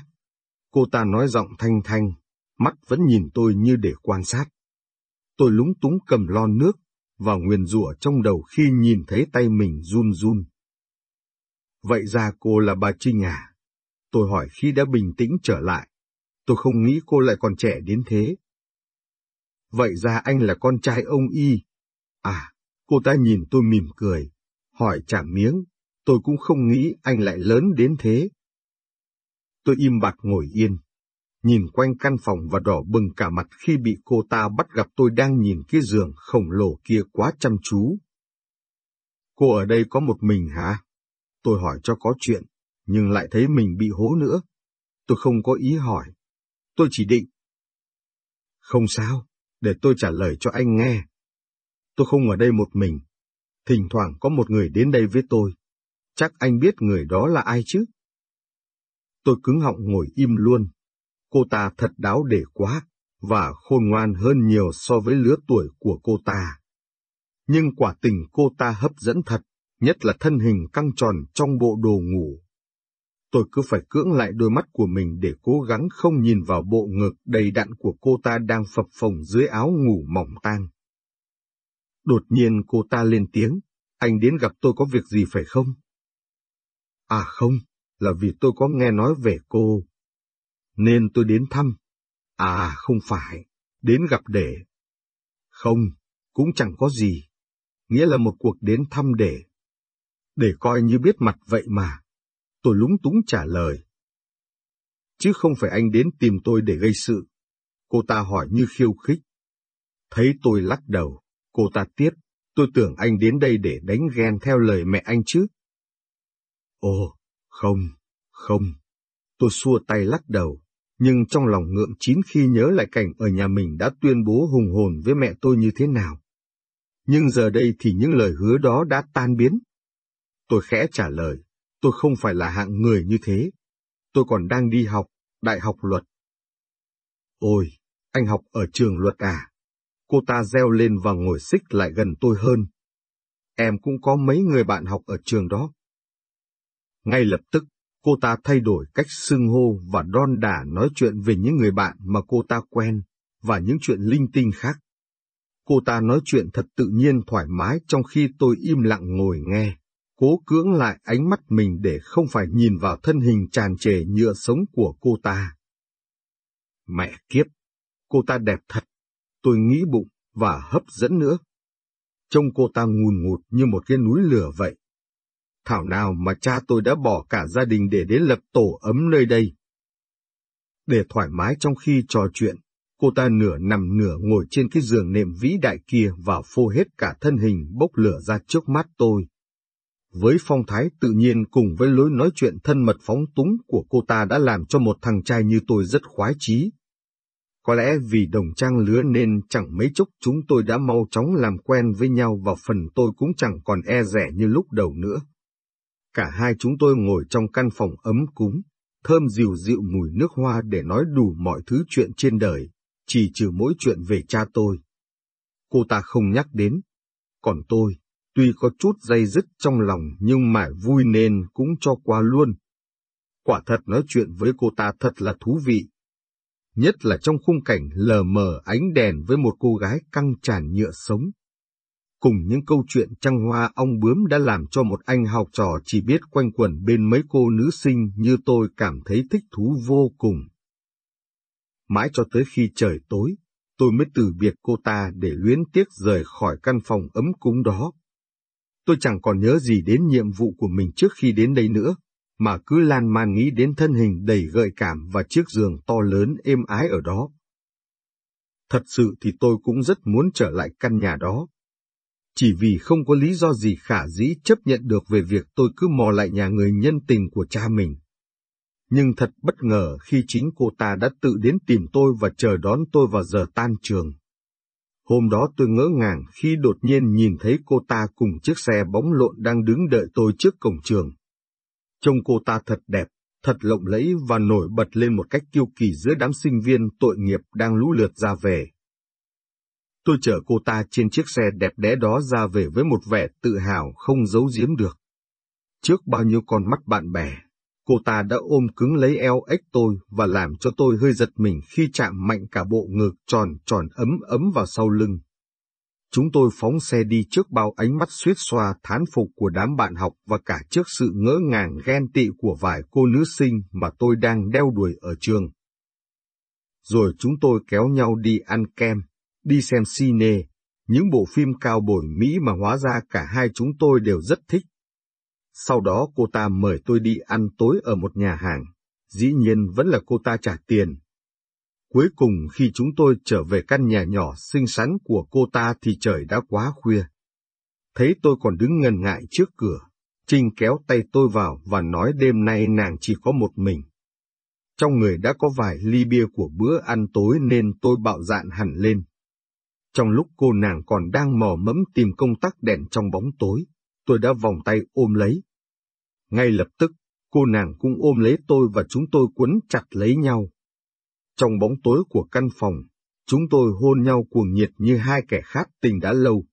Cô ta nói giọng thanh thanh, mắt vẫn nhìn tôi như để quan sát. Tôi lúng túng cầm lon nước, và nguyền rủa trong đầu khi nhìn thấy tay mình run run. Vậy ra cô là bà Trinh à? Tôi hỏi khi đã bình tĩnh trở lại. Tôi không nghĩ cô lại còn trẻ đến thế. Vậy ra anh là con trai ông Y. À, cô ta nhìn tôi mỉm cười, hỏi trả miếng, tôi cũng không nghĩ anh lại lớn đến thế. Tôi im bặt ngồi yên, nhìn quanh căn phòng và đỏ bừng cả mặt khi bị cô ta bắt gặp tôi đang nhìn cái giường khổng lồ kia quá chăm chú. Cô ở đây có một mình hả? Tôi hỏi cho có chuyện, nhưng lại thấy mình bị hố nữa. Tôi không có ý hỏi. Tôi chỉ định. Không sao, để tôi trả lời cho anh nghe. Tôi không ở đây một mình. Thỉnh thoảng có một người đến đây với tôi. Chắc anh biết người đó là ai chứ? Tôi cứng họng ngồi im luôn. Cô ta thật đáo để quá, và khôn ngoan hơn nhiều so với lứa tuổi của cô ta. Nhưng quả tình cô ta hấp dẫn thật, nhất là thân hình căng tròn trong bộ đồ ngủ. Tôi cứ phải cưỡng lại đôi mắt của mình để cố gắng không nhìn vào bộ ngực đầy đặn của cô ta đang phập phồng dưới áo ngủ mỏng tang. Đột nhiên cô ta lên tiếng, anh đến gặp tôi có việc gì phải không? À không, là vì tôi có nghe nói về cô. Nên tôi đến thăm. À không phải, đến gặp để. Không, cũng chẳng có gì. Nghĩa là một cuộc đến thăm để. Để coi như biết mặt vậy mà. Tôi lúng túng trả lời. Chứ không phải anh đến tìm tôi để gây sự. Cô ta hỏi như khiêu khích. Thấy tôi lắc đầu, cô ta tiếp, tôi tưởng anh đến đây để đánh ghen theo lời mẹ anh chứ. Ồ, không, không. Tôi xua tay lắc đầu, nhưng trong lòng ngượng chín khi nhớ lại cảnh ở nhà mình đã tuyên bố hùng hồn với mẹ tôi như thế nào. Nhưng giờ đây thì những lời hứa đó đã tan biến. Tôi khẽ trả lời, tôi không phải là hạng người như thế. Tôi còn đang đi học, đại học luật. Ôi, anh học ở trường luật à? Cô ta reo lên và ngồi xích lại gần tôi hơn. Em cũng có mấy người bạn học ở trường đó. Ngay lập tức, cô ta thay đổi cách xưng hô và đon đả nói chuyện về những người bạn mà cô ta quen, và những chuyện linh tinh khác. Cô ta nói chuyện thật tự nhiên thoải mái trong khi tôi im lặng ngồi nghe, cố cưỡng lại ánh mắt mình để không phải nhìn vào thân hình tràn trề nhựa sống của cô ta. Mẹ kiếp, cô ta đẹp thật, tôi nghĩ bụng và hấp dẫn nữa. Trông cô ta ngùn ngụt như một cái núi lửa vậy. Thảo nào mà cha tôi đã bỏ cả gia đình để đến lập tổ ấm nơi đây. Để thoải mái trong khi trò chuyện, cô ta nửa nằm nửa ngồi trên cái giường nệm vĩ đại kia và phô hết cả thân hình bốc lửa ra trước mắt tôi. Với phong thái tự nhiên cùng với lối nói chuyện thân mật phóng túng của cô ta đã làm cho một thằng trai như tôi rất khoái chí. Có lẽ vì đồng trang lứa nên chẳng mấy chốc chúng tôi đã mau chóng làm quen với nhau và phần tôi cũng chẳng còn e rẻ như lúc đầu nữa. Cả hai chúng tôi ngồi trong căn phòng ấm cúng, thơm dịu dịu mùi nước hoa để nói đủ mọi thứ chuyện trên đời, chỉ trừ mỗi chuyện về cha tôi. Cô ta không nhắc đến. Còn tôi, tuy có chút dây dứt trong lòng nhưng mải vui nên cũng cho qua luôn. Quả thật nói chuyện với cô ta thật là thú vị. Nhất là trong khung cảnh lờ mờ ánh đèn với một cô gái căng tràn nhựa sống cùng những câu chuyện trăng hoa ong bướm đã làm cho một anh học trò chỉ biết quanh quẩn bên mấy cô nữ sinh như tôi cảm thấy thích thú vô cùng. Mãi cho tới khi trời tối, tôi mới từ biệt cô ta để luyến tiếc rời khỏi căn phòng ấm cúng đó. Tôi chẳng còn nhớ gì đến nhiệm vụ của mình trước khi đến đây nữa, mà cứ lan man nghĩ đến thân hình đầy gợi cảm và chiếc giường to lớn êm ái ở đó. Thật sự thì tôi cũng rất muốn trở lại căn nhà đó, chỉ vì không có lý do gì khả dĩ chấp nhận được về việc tôi cứ mò lại nhà người nhân tình của cha mình. Nhưng thật bất ngờ khi chính cô ta đã tự đến tìm tôi và chờ đón tôi vào giờ tan trường. Hôm đó tôi ngỡ ngàng khi đột nhiên nhìn thấy cô ta cùng chiếc xe bóng lộn đang đứng đợi tôi trước cổng trường. Trông cô ta thật đẹp, thật lộng lẫy và nổi bật lên một cách kiêu kỳ giữa đám sinh viên tội nghiệp đang lũ lượt ra về. Tôi chở cô ta trên chiếc xe đẹp đẽ đó ra về với một vẻ tự hào không giấu giếm được. Trước bao nhiêu con mắt bạn bè, Cô ta đã ôm cứng lấy eo ếch tôi và làm cho tôi hơi giật mình khi chạm mạnh cả bộ ngực tròn tròn ấm ấm vào sau lưng. Chúng tôi phóng xe đi trước bao ánh mắt suýt xoa thán phục của đám bạn học và cả trước sự ngỡ ngàng ghen tị của vài cô nữ sinh mà tôi đang đeo đuổi ở trường. Rồi chúng tôi kéo nhau đi ăn kem, đi xem cine, những bộ phim cao bồi Mỹ mà hóa ra cả hai chúng tôi đều rất thích. Sau đó cô ta mời tôi đi ăn tối ở một nhà hàng, dĩ nhiên vẫn là cô ta trả tiền. Cuối cùng khi chúng tôi trở về căn nhà nhỏ xinh xắn của cô ta thì trời đã quá khuya. Thấy tôi còn đứng ngần ngại trước cửa, Trinh kéo tay tôi vào và nói đêm nay nàng chỉ có một mình. Trong người đã có vài ly bia của bữa ăn tối nên tôi bạo dạn hẳn lên. Trong lúc cô nàng còn đang mò mẫm tìm công tắc đèn trong bóng tối, tôi đã vòng tay ôm lấy. Ngay lập tức, cô nàng cũng ôm lấy tôi và chúng tôi quấn chặt lấy nhau. Trong bóng tối của căn phòng, chúng tôi hôn nhau cuồng nhiệt như hai kẻ khát tình đã lâu.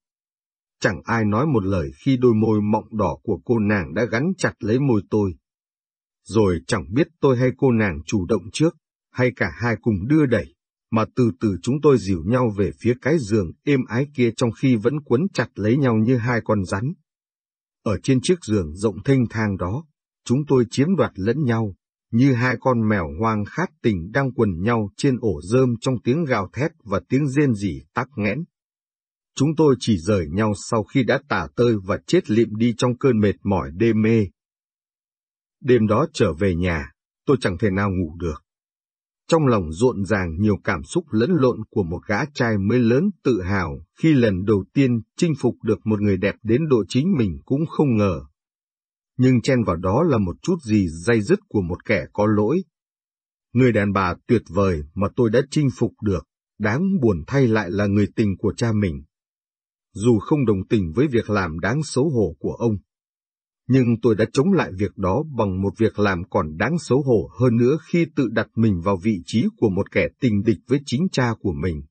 Chẳng ai nói một lời khi đôi môi mọng đỏ của cô nàng đã gắn chặt lấy môi tôi. Rồi chẳng biết tôi hay cô nàng chủ động trước, hay cả hai cùng đưa đẩy, mà từ từ chúng tôi dìu nhau về phía cái giường êm ái kia trong khi vẫn quấn chặt lấy nhau như hai con rắn. Ở trên chiếc giường rộng thênh thang đó, chúng tôi chiếm đoạt lẫn nhau, như hai con mèo hoang khát tình đang quần nhau trên ổ rơm trong tiếng gào thét và tiếng rên rỉ tắc nghẽn. Chúng tôi chỉ rời nhau sau khi đã tả tơi và chết lịm đi trong cơn mệt mỏi đê mê. Đêm đó trở về nhà, tôi chẳng thể nào ngủ được. Trong lòng rộn ràng nhiều cảm xúc lẫn lộn của một gã trai mới lớn tự hào khi lần đầu tiên chinh phục được một người đẹp đến độ chính mình cũng không ngờ. Nhưng chen vào đó là một chút gì dây dứt của một kẻ có lỗi. Người đàn bà tuyệt vời mà tôi đã chinh phục được, đáng buồn thay lại là người tình của cha mình. Dù không đồng tình với việc làm đáng xấu hổ của ông, nhưng tôi đã chống lại việc đó bằng một việc làm còn đáng xấu hổ hơn nữa khi tự đặt mình vào vị trí của một kẻ tình địch với chính cha của mình.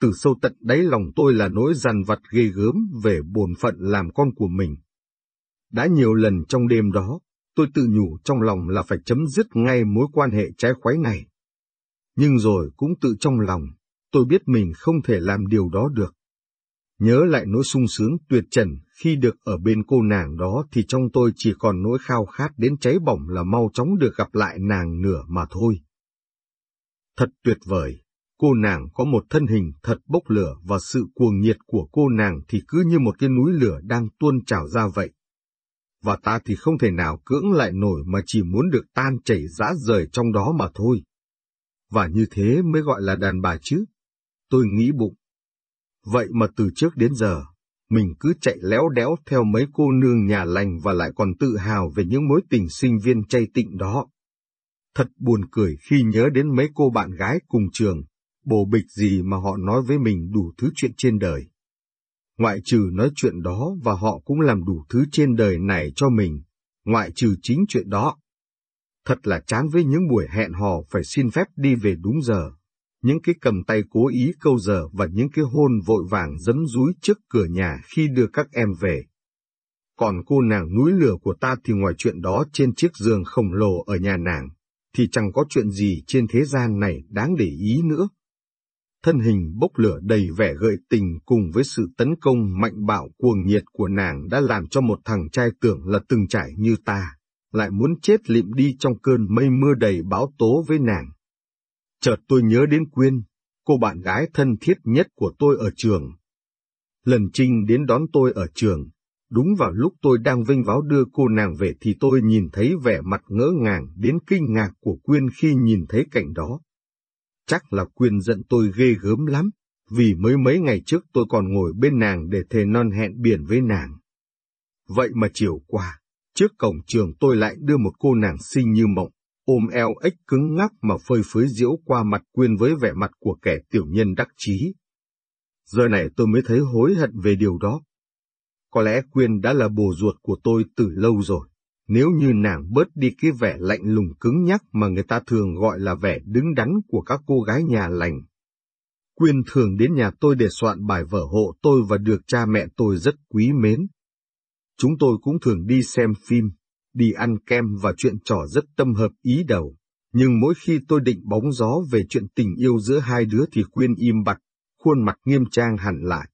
Từ sâu tận đáy lòng tôi là nỗi dằn vặt ghê gớm về bổn phận làm con của mình. Đã nhiều lần trong đêm đó, tôi tự nhủ trong lòng là phải chấm dứt ngay mối quan hệ trái khoái này. Nhưng rồi cũng tự trong lòng, tôi biết mình không thể làm điều đó được. Nhớ lại nỗi sung sướng tuyệt trần khi được ở bên cô nàng đó thì trong tôi chỉ còn nỗi khao khát đến cháy bỏng là mau chóng được gặp lại nàng nửa mà thôi. Thật tuyệt vời, cô nàng có một thân hình thật bốc lửa và sự cuồng nhiệt của cô nàng thì cứ như một cái núi lửa đang tuôn trào ra vậy. Và ta thì không thể nào cưỡng lại nổi mà chỉ muốn được tan chảy rã rời trong đó mà thôi. Và như thế mới gọi là đàn bà chứ. Tôi nghĩ bụng. Vậy mà từ trước đến giờ, mình cứ chạy léo đéo theo mấy cô nương nhà lành và lại còn tự hào về những mối tình sinh viên chay tịnh đó. Thật buồn cười khi nhớ đến mấy cô bạn gái cùng trường, bồ bịch gì mà họ nói với mình đủ thứ chuyện trên đời. Ngoại trừ nói chuyện đó và họ cũng làm đủ thứ trên đời này cho mình, ngoại trừ chính chuyện đó. Thật là chán với những buổi hẹn hò phải xin phép đi về đúng giờ những cái cầm tay cố ý câu giờ và những cái hôn vội vàng dấn dúi trước cửa nhà khi đưa các em về. Còn cô nàng núi lửa của ta thì ngoài chuyện đó trên chiếc giường khổng lồ ở nhà nàng, thì chẳng có chuyện gì trên thế gian này đáng để ý nữa. Thân hình bốc lửa đầy vẻ gợi tình cùng với sự tấn công mạnh bạo cuồng nhiệt của nàng đã làm cho một thằng trai tưởng là từng trải như ta, lại muốn chết lịm đi trong cơn mây mưa đầy báo tố với nàng. Chợt tôi nhớ đến Quyên, cô bạn gái thân thiết nhất của tôi ở trường. Lần Trinh đến đón tôi ở trường, đúng vào lúc tôi đang vinh váo đưa cô nàng về thì tôi nhìn thấy vẻ mặt ngỡ ngàng đến kinh ngạc của Quyên khi nhìn thấy cảnh đó. Chắc là Quyên giận tôi ghê gớm lắm, vì mới mấy ngày trước tôi còn ngồi bên nàng để thề non hẹn biển với nàng. Vậy mà chiều qua, trước cổng trường tôi lại đưa một cô nàng xinh như mộng, ôm eo ếch cứng ngắc mà phơi phới diễu qua mặt Quyên với vẻ mặt của kẻ tiểu nhân đắc chí. Giờ này tôi mới thấy hối hận về điều đó. Có lẽ Quyên đã là bồ ruột của tôi từ lâu rồi, nếu như nàng bớt đi cái vẻ lạnh lùng cứng nhắc mà người ta thường gọi là vẻ đứng đắn của các cô gái nhà lành. Quyên thường đến nhà tôi để soạn bài vở hộ tôi và được cha mẹ tôi rất quý mến. Chúng tôi cũng thường đi xem phim, đi ăn kem và chuyện trò rất tâm hợp ý đầu. Nhưng mỗi khi tôi định bóng gió về chuyện tình yêu giữa hai đứa thì Quyên im bặt, khuôn mặt nghiêm trang hẳn lại.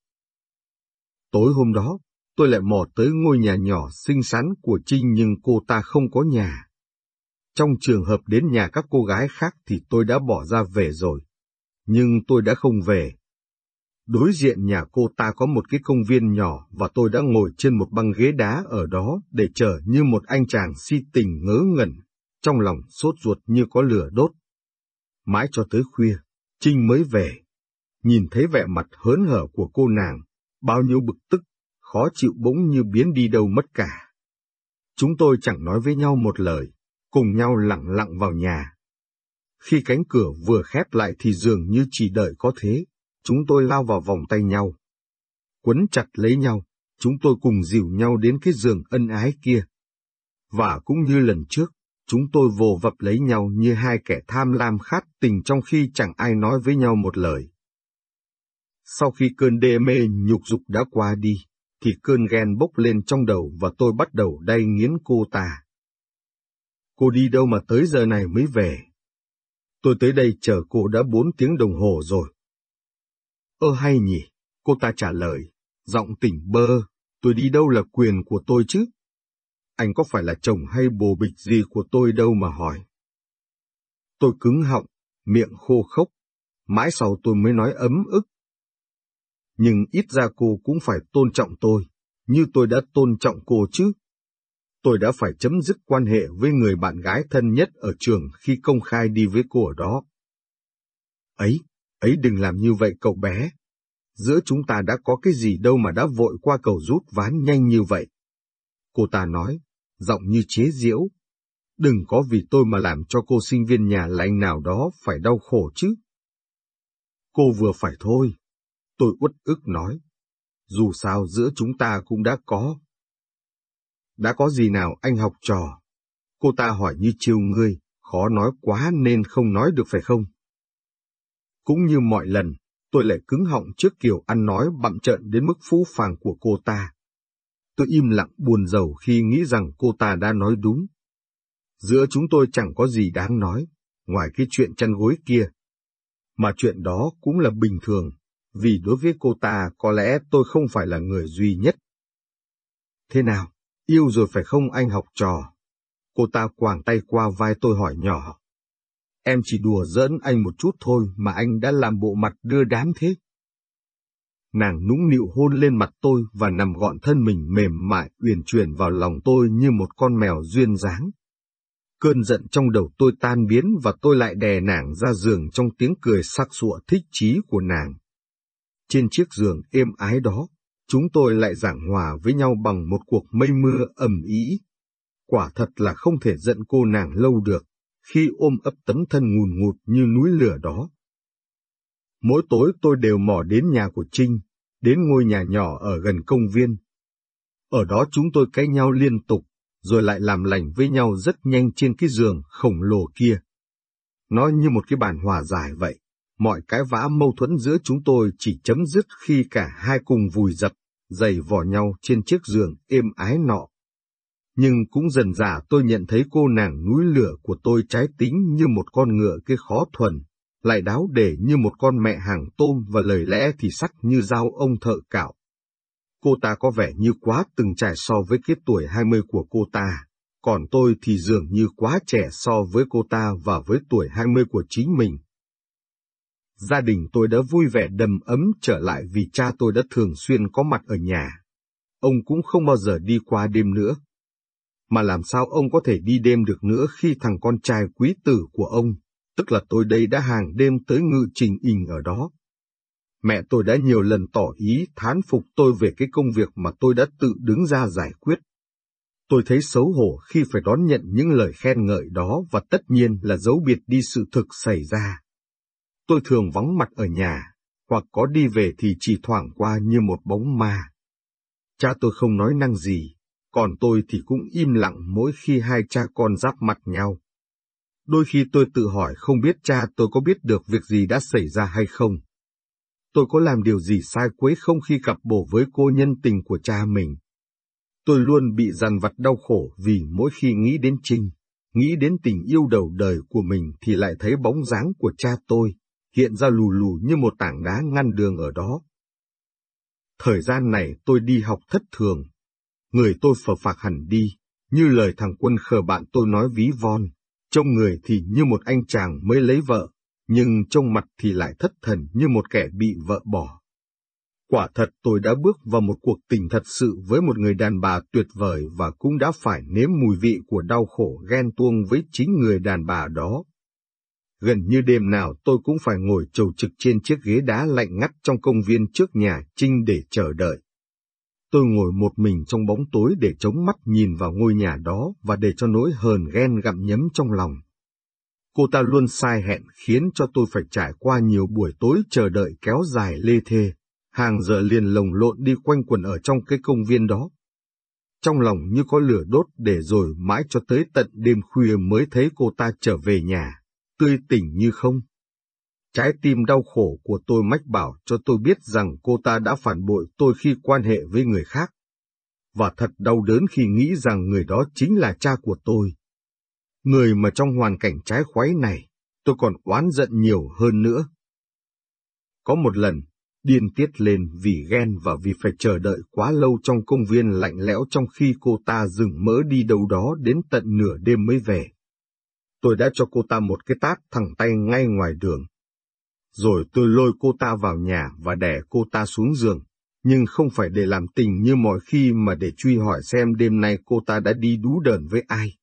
Tối hôm đó, tôi lại mò tới ngôi nhà nhỏ xinh xắn của Trinh nhưng cô ta không có nhà. Trong trường hợp đến nhà các cô gái khác thì tôi đã bỏ ra về rồi. Nhưng tôi đã không về. Đối diện nhà cô ta có một cái công viên nhỏ và tôi đã ngồi trên một băng ghế đá ở đó để chờ như một anh chàng si tình ngớ ngẩn, trong lòng sốt ruột như có lửa đốt. Mãi cho tới khuya, Trinh mới về. Nhìn thấy vẻ mặt hớn hở của cô nàng, bao nhiêu bực tức, khó chịu bỗng như biến đi đâu mất cả. Chúng tôi chẳng nói với nhau một lời, cùng nhau lặng lặng vào nhà. Khi cánh cửa vừa khép lại thì dường như chỉ đợi có thế, chúng tôi lao vào vòng tay nhau. Quấn chặt lấy nhau, chúng tôi cùng dìu nhau đến cái giường ân ái kia. Và cũng như lần trước, chúng tôi vồ vập lấy nhau như hai kẻ tham lam khát tình trong khi chẳng ai nói với nhau một lời. Sau khi cơn đê mê nhục dục đã qua đi, thì cơn ghen bốc lên trong đầu và tôi bắt đầu đay nghiến cô ta. Cô đi đâu mà tới giờ này mới về? Tôi tới đây chờ cô đã bốn tiếng đồng hồ rồi. Ơ hay nhỉ, cô ta trả lời, giọng tỉnh bơ, tôi đi đâu là quyền của tôi chứ? Anh có phải là chồng hay bồ bịch gì của tôi đâu mà hỏi. Tôi cứng họng, miệng khô khốc, mãi sau tôi mới nói ấm ức. Nhưng ít ra cô cũng phải tôn trọng tôi, như tôi đã tôn trọng cô chứ tôi đã phải chấm dứt quan hệ với người bạn gái thân nhất ở trường khi công khai đi với cô ở đó. Ấy, ấy đừng làm như vậy cậu bé. Giữa chúng ta đã có cái gì đâu mà đã vội qua cầu rút ván nhanh như vậy. Cô ta nói, giọng như chế giễu. Đừng có vì tôi mà làm cho cô sinh viên nhà lành nào đó phải đau khổ chứ. Cô vừa phải thôi. Tôi uất ức nói. Dù sao giữa chúng ta cũng đã có đã có gì nào anh học trò? Cô ta hỏi như chiêu ngươi, khó nói quá nên không nói được phải không? Cũng như mọi lần, tôi lại cứng họng trước kiểu ăn nói bặm trợn đến mức phũ phàng của cô ta. Tôi im lặng buồn rầu khi nghĩ rằng cô ta đã nói đúng. Giữa chúng tôi chẳng có gì đáng nói, ngoài cái chuyện chăn gối kia. Mà chuyện đó cũng là bình thường, vì đối với cô ta có lẽ tôi không phải là người duy nhất. Thế nào? Yêu rồi phải không anh học trò? Cô ta quàng tay qua vai tôi hỏi nhỏ. Em chỉ đùa giỡn anh một chút thôi mà anh đã làm bộ mặt đưa đám thế. Nàng nũng nịu hôn lên mặt tôi và nằm gọn thân mình mềm mại uyển chuyển vào lòng tôi như một con mèo duyên dáng. Cơn giận trong đầu tôi tan biến và tôi lại đè nàng ra giường trong tiếng cười sắc sụa thích chí của nàng. Trên chiếc giường êm ái đó, chúng tôi lại giảng hòa với nhau bằng một cuộc mây mưa ầm ĩ. Quả thật là không thể giận cô nàng lâu được, khi ôm ấp tấm thân ngùn ngụt như núi lửa đó. Mỗi tối tôi đều mò đến nhà của Trinh, đến ngôi nhà nhỏ ở gần công viên. Ở đó chúng tôi cãi nhau liên tục, rồi lại làm lành với nhau rất nhanh trên cái giường khổng lồ kia. Nó như một cái bàn hòa giải vậy mọi cái vã mâu thuẫn giữa chúng tôi chỉ chấm dứt khi cả hai cùng vùi dập, giày vò nhau trên chiếc giường êm ái nọ. Nhưng cũng dần dà tôi nhận thấy cô nàng núi lửa của tôi trái tính như một con ngựa kia khó thuần, lại đáo để như một con mẹ hàng tôm và lời lẽ thì sắc như dao ông thợ cạo. Cô ta có vẻ như quá từng trải so với cái tuổi hai mươi của cô ta, còn tôi thì dường như quá trẻ so với cô ta và với tuổi hai mươi của chính mình gia đình tôi đã vui vẻ đầm ấm trở lại vì cha tôi đã thường xuyên có mặt ở nhà. Ông cũng không bao giờ đi qua đêm nữa. Mà làm sao ông có thể đi đêm được nữa khi thằng con trai quý tử của ông, tức là tôi đây đã hàng đêm tới ngự trình ình ở đó. Mẹ tôi đã nhiều lần tỏ ý thán phục tôi về cái công việc mà tôi đã tự đứng ra giải quyết. Tôi thấy xấu hổ khi phải đón nhận những lời khen ngợi đó và tất nhiên là giấu biệt đi sự thực xảy ra tôi thường vắng mặt ở nhà, hoặc có đi về thì chỉ thoảng qua như một bóng ma. Cha tôi không nói năng gì, còn tôi thì cũng im lặng mỗi khi hai cha con giáp mặt nhau. Đôi khi tôi tự hỏi không biết cha tôi có biết được việc gì đã xảy ra hay không. Tôi có làm điều gì sai quấy không khi gặp bổ với cô nhân tình của cha mình. Tôi luôn bị dằn vặt đau khổ vì mỗi khi nghĩ đến Trinh, nghĩ đến tình yêu đầu đời của mình thì lại thấy bóng dáng của cha tôi, hiện ra lù lù như một tảng đá ngăn đường ở đó. Thời gian này tôi đi học thất thường, người tôi phờ phạc hẳn đi, như lời thằng quân khờ bạn tôi nói ví von, trông người thì như một anh chàng mới lấy vợ, nhưng trông mặt thì lại thất thần như một kẻ bị vợ bỏ. Quả thật tôi đã bước vào một cuộc tình thật sự với một người đàn bà tuyệt vời và cũng đã phải nếm mùi vị của đau khổ ghen tuông với chính người đàn bà đó. Gần như đêm nào tôi cũng phải ngồi trầu trực trên chiếc ghế đá lạnh ngắt trong công viên trước nhà Trinh để chờ đợi. Tôi ngồi một mình trong bóng tối để chống mắt nhìn vào ngôi nhà đó và để cho nỗi hờn ghen gặm nhấm trong lòng. Cô ta luôn sai hẹn khiến cho tôi phải trải qua nhiều buổi tối chờ đợi kéo dài lê thê, hàng giờ liền lồng lộn đi quanh quần ở trong cái công viên đó. Trong lòng như có lửa đốt để rồi mãi cho tới tận đêm khuya mới thấy cô ta trở về nhà, tươi tỉnh như không. Trái tim đau khổ của tôi mách bảo cho tôi biết rằng cô ta đã phản bội tôi khi quan hệ với người khác. Và thật đau đớn khi nghĩ rằng người đó chính là cha của tôi. Người mà trong hoàn cảnh trái khoái này, tôi còn oán giận nhiều hơn nữa. Có một lần, điên tiết lên vì ghen và vì phải chờ đợi quá lâu trong công viên lạnh lẽo trong khi cô ta dừng mỡ đi đâu đó đến tận nửa đêm mới về. Tôi đã cho cô ta một cái tát thẳng tay ngay ngoài đường. Rồi tôi lôi cô ta vào nhà và đè cô ta xuống giường, nhưng không phải để làm tình như mọi khi mà để truy hỏi xem đêm nay cô ta đã đi đú đờn với ai.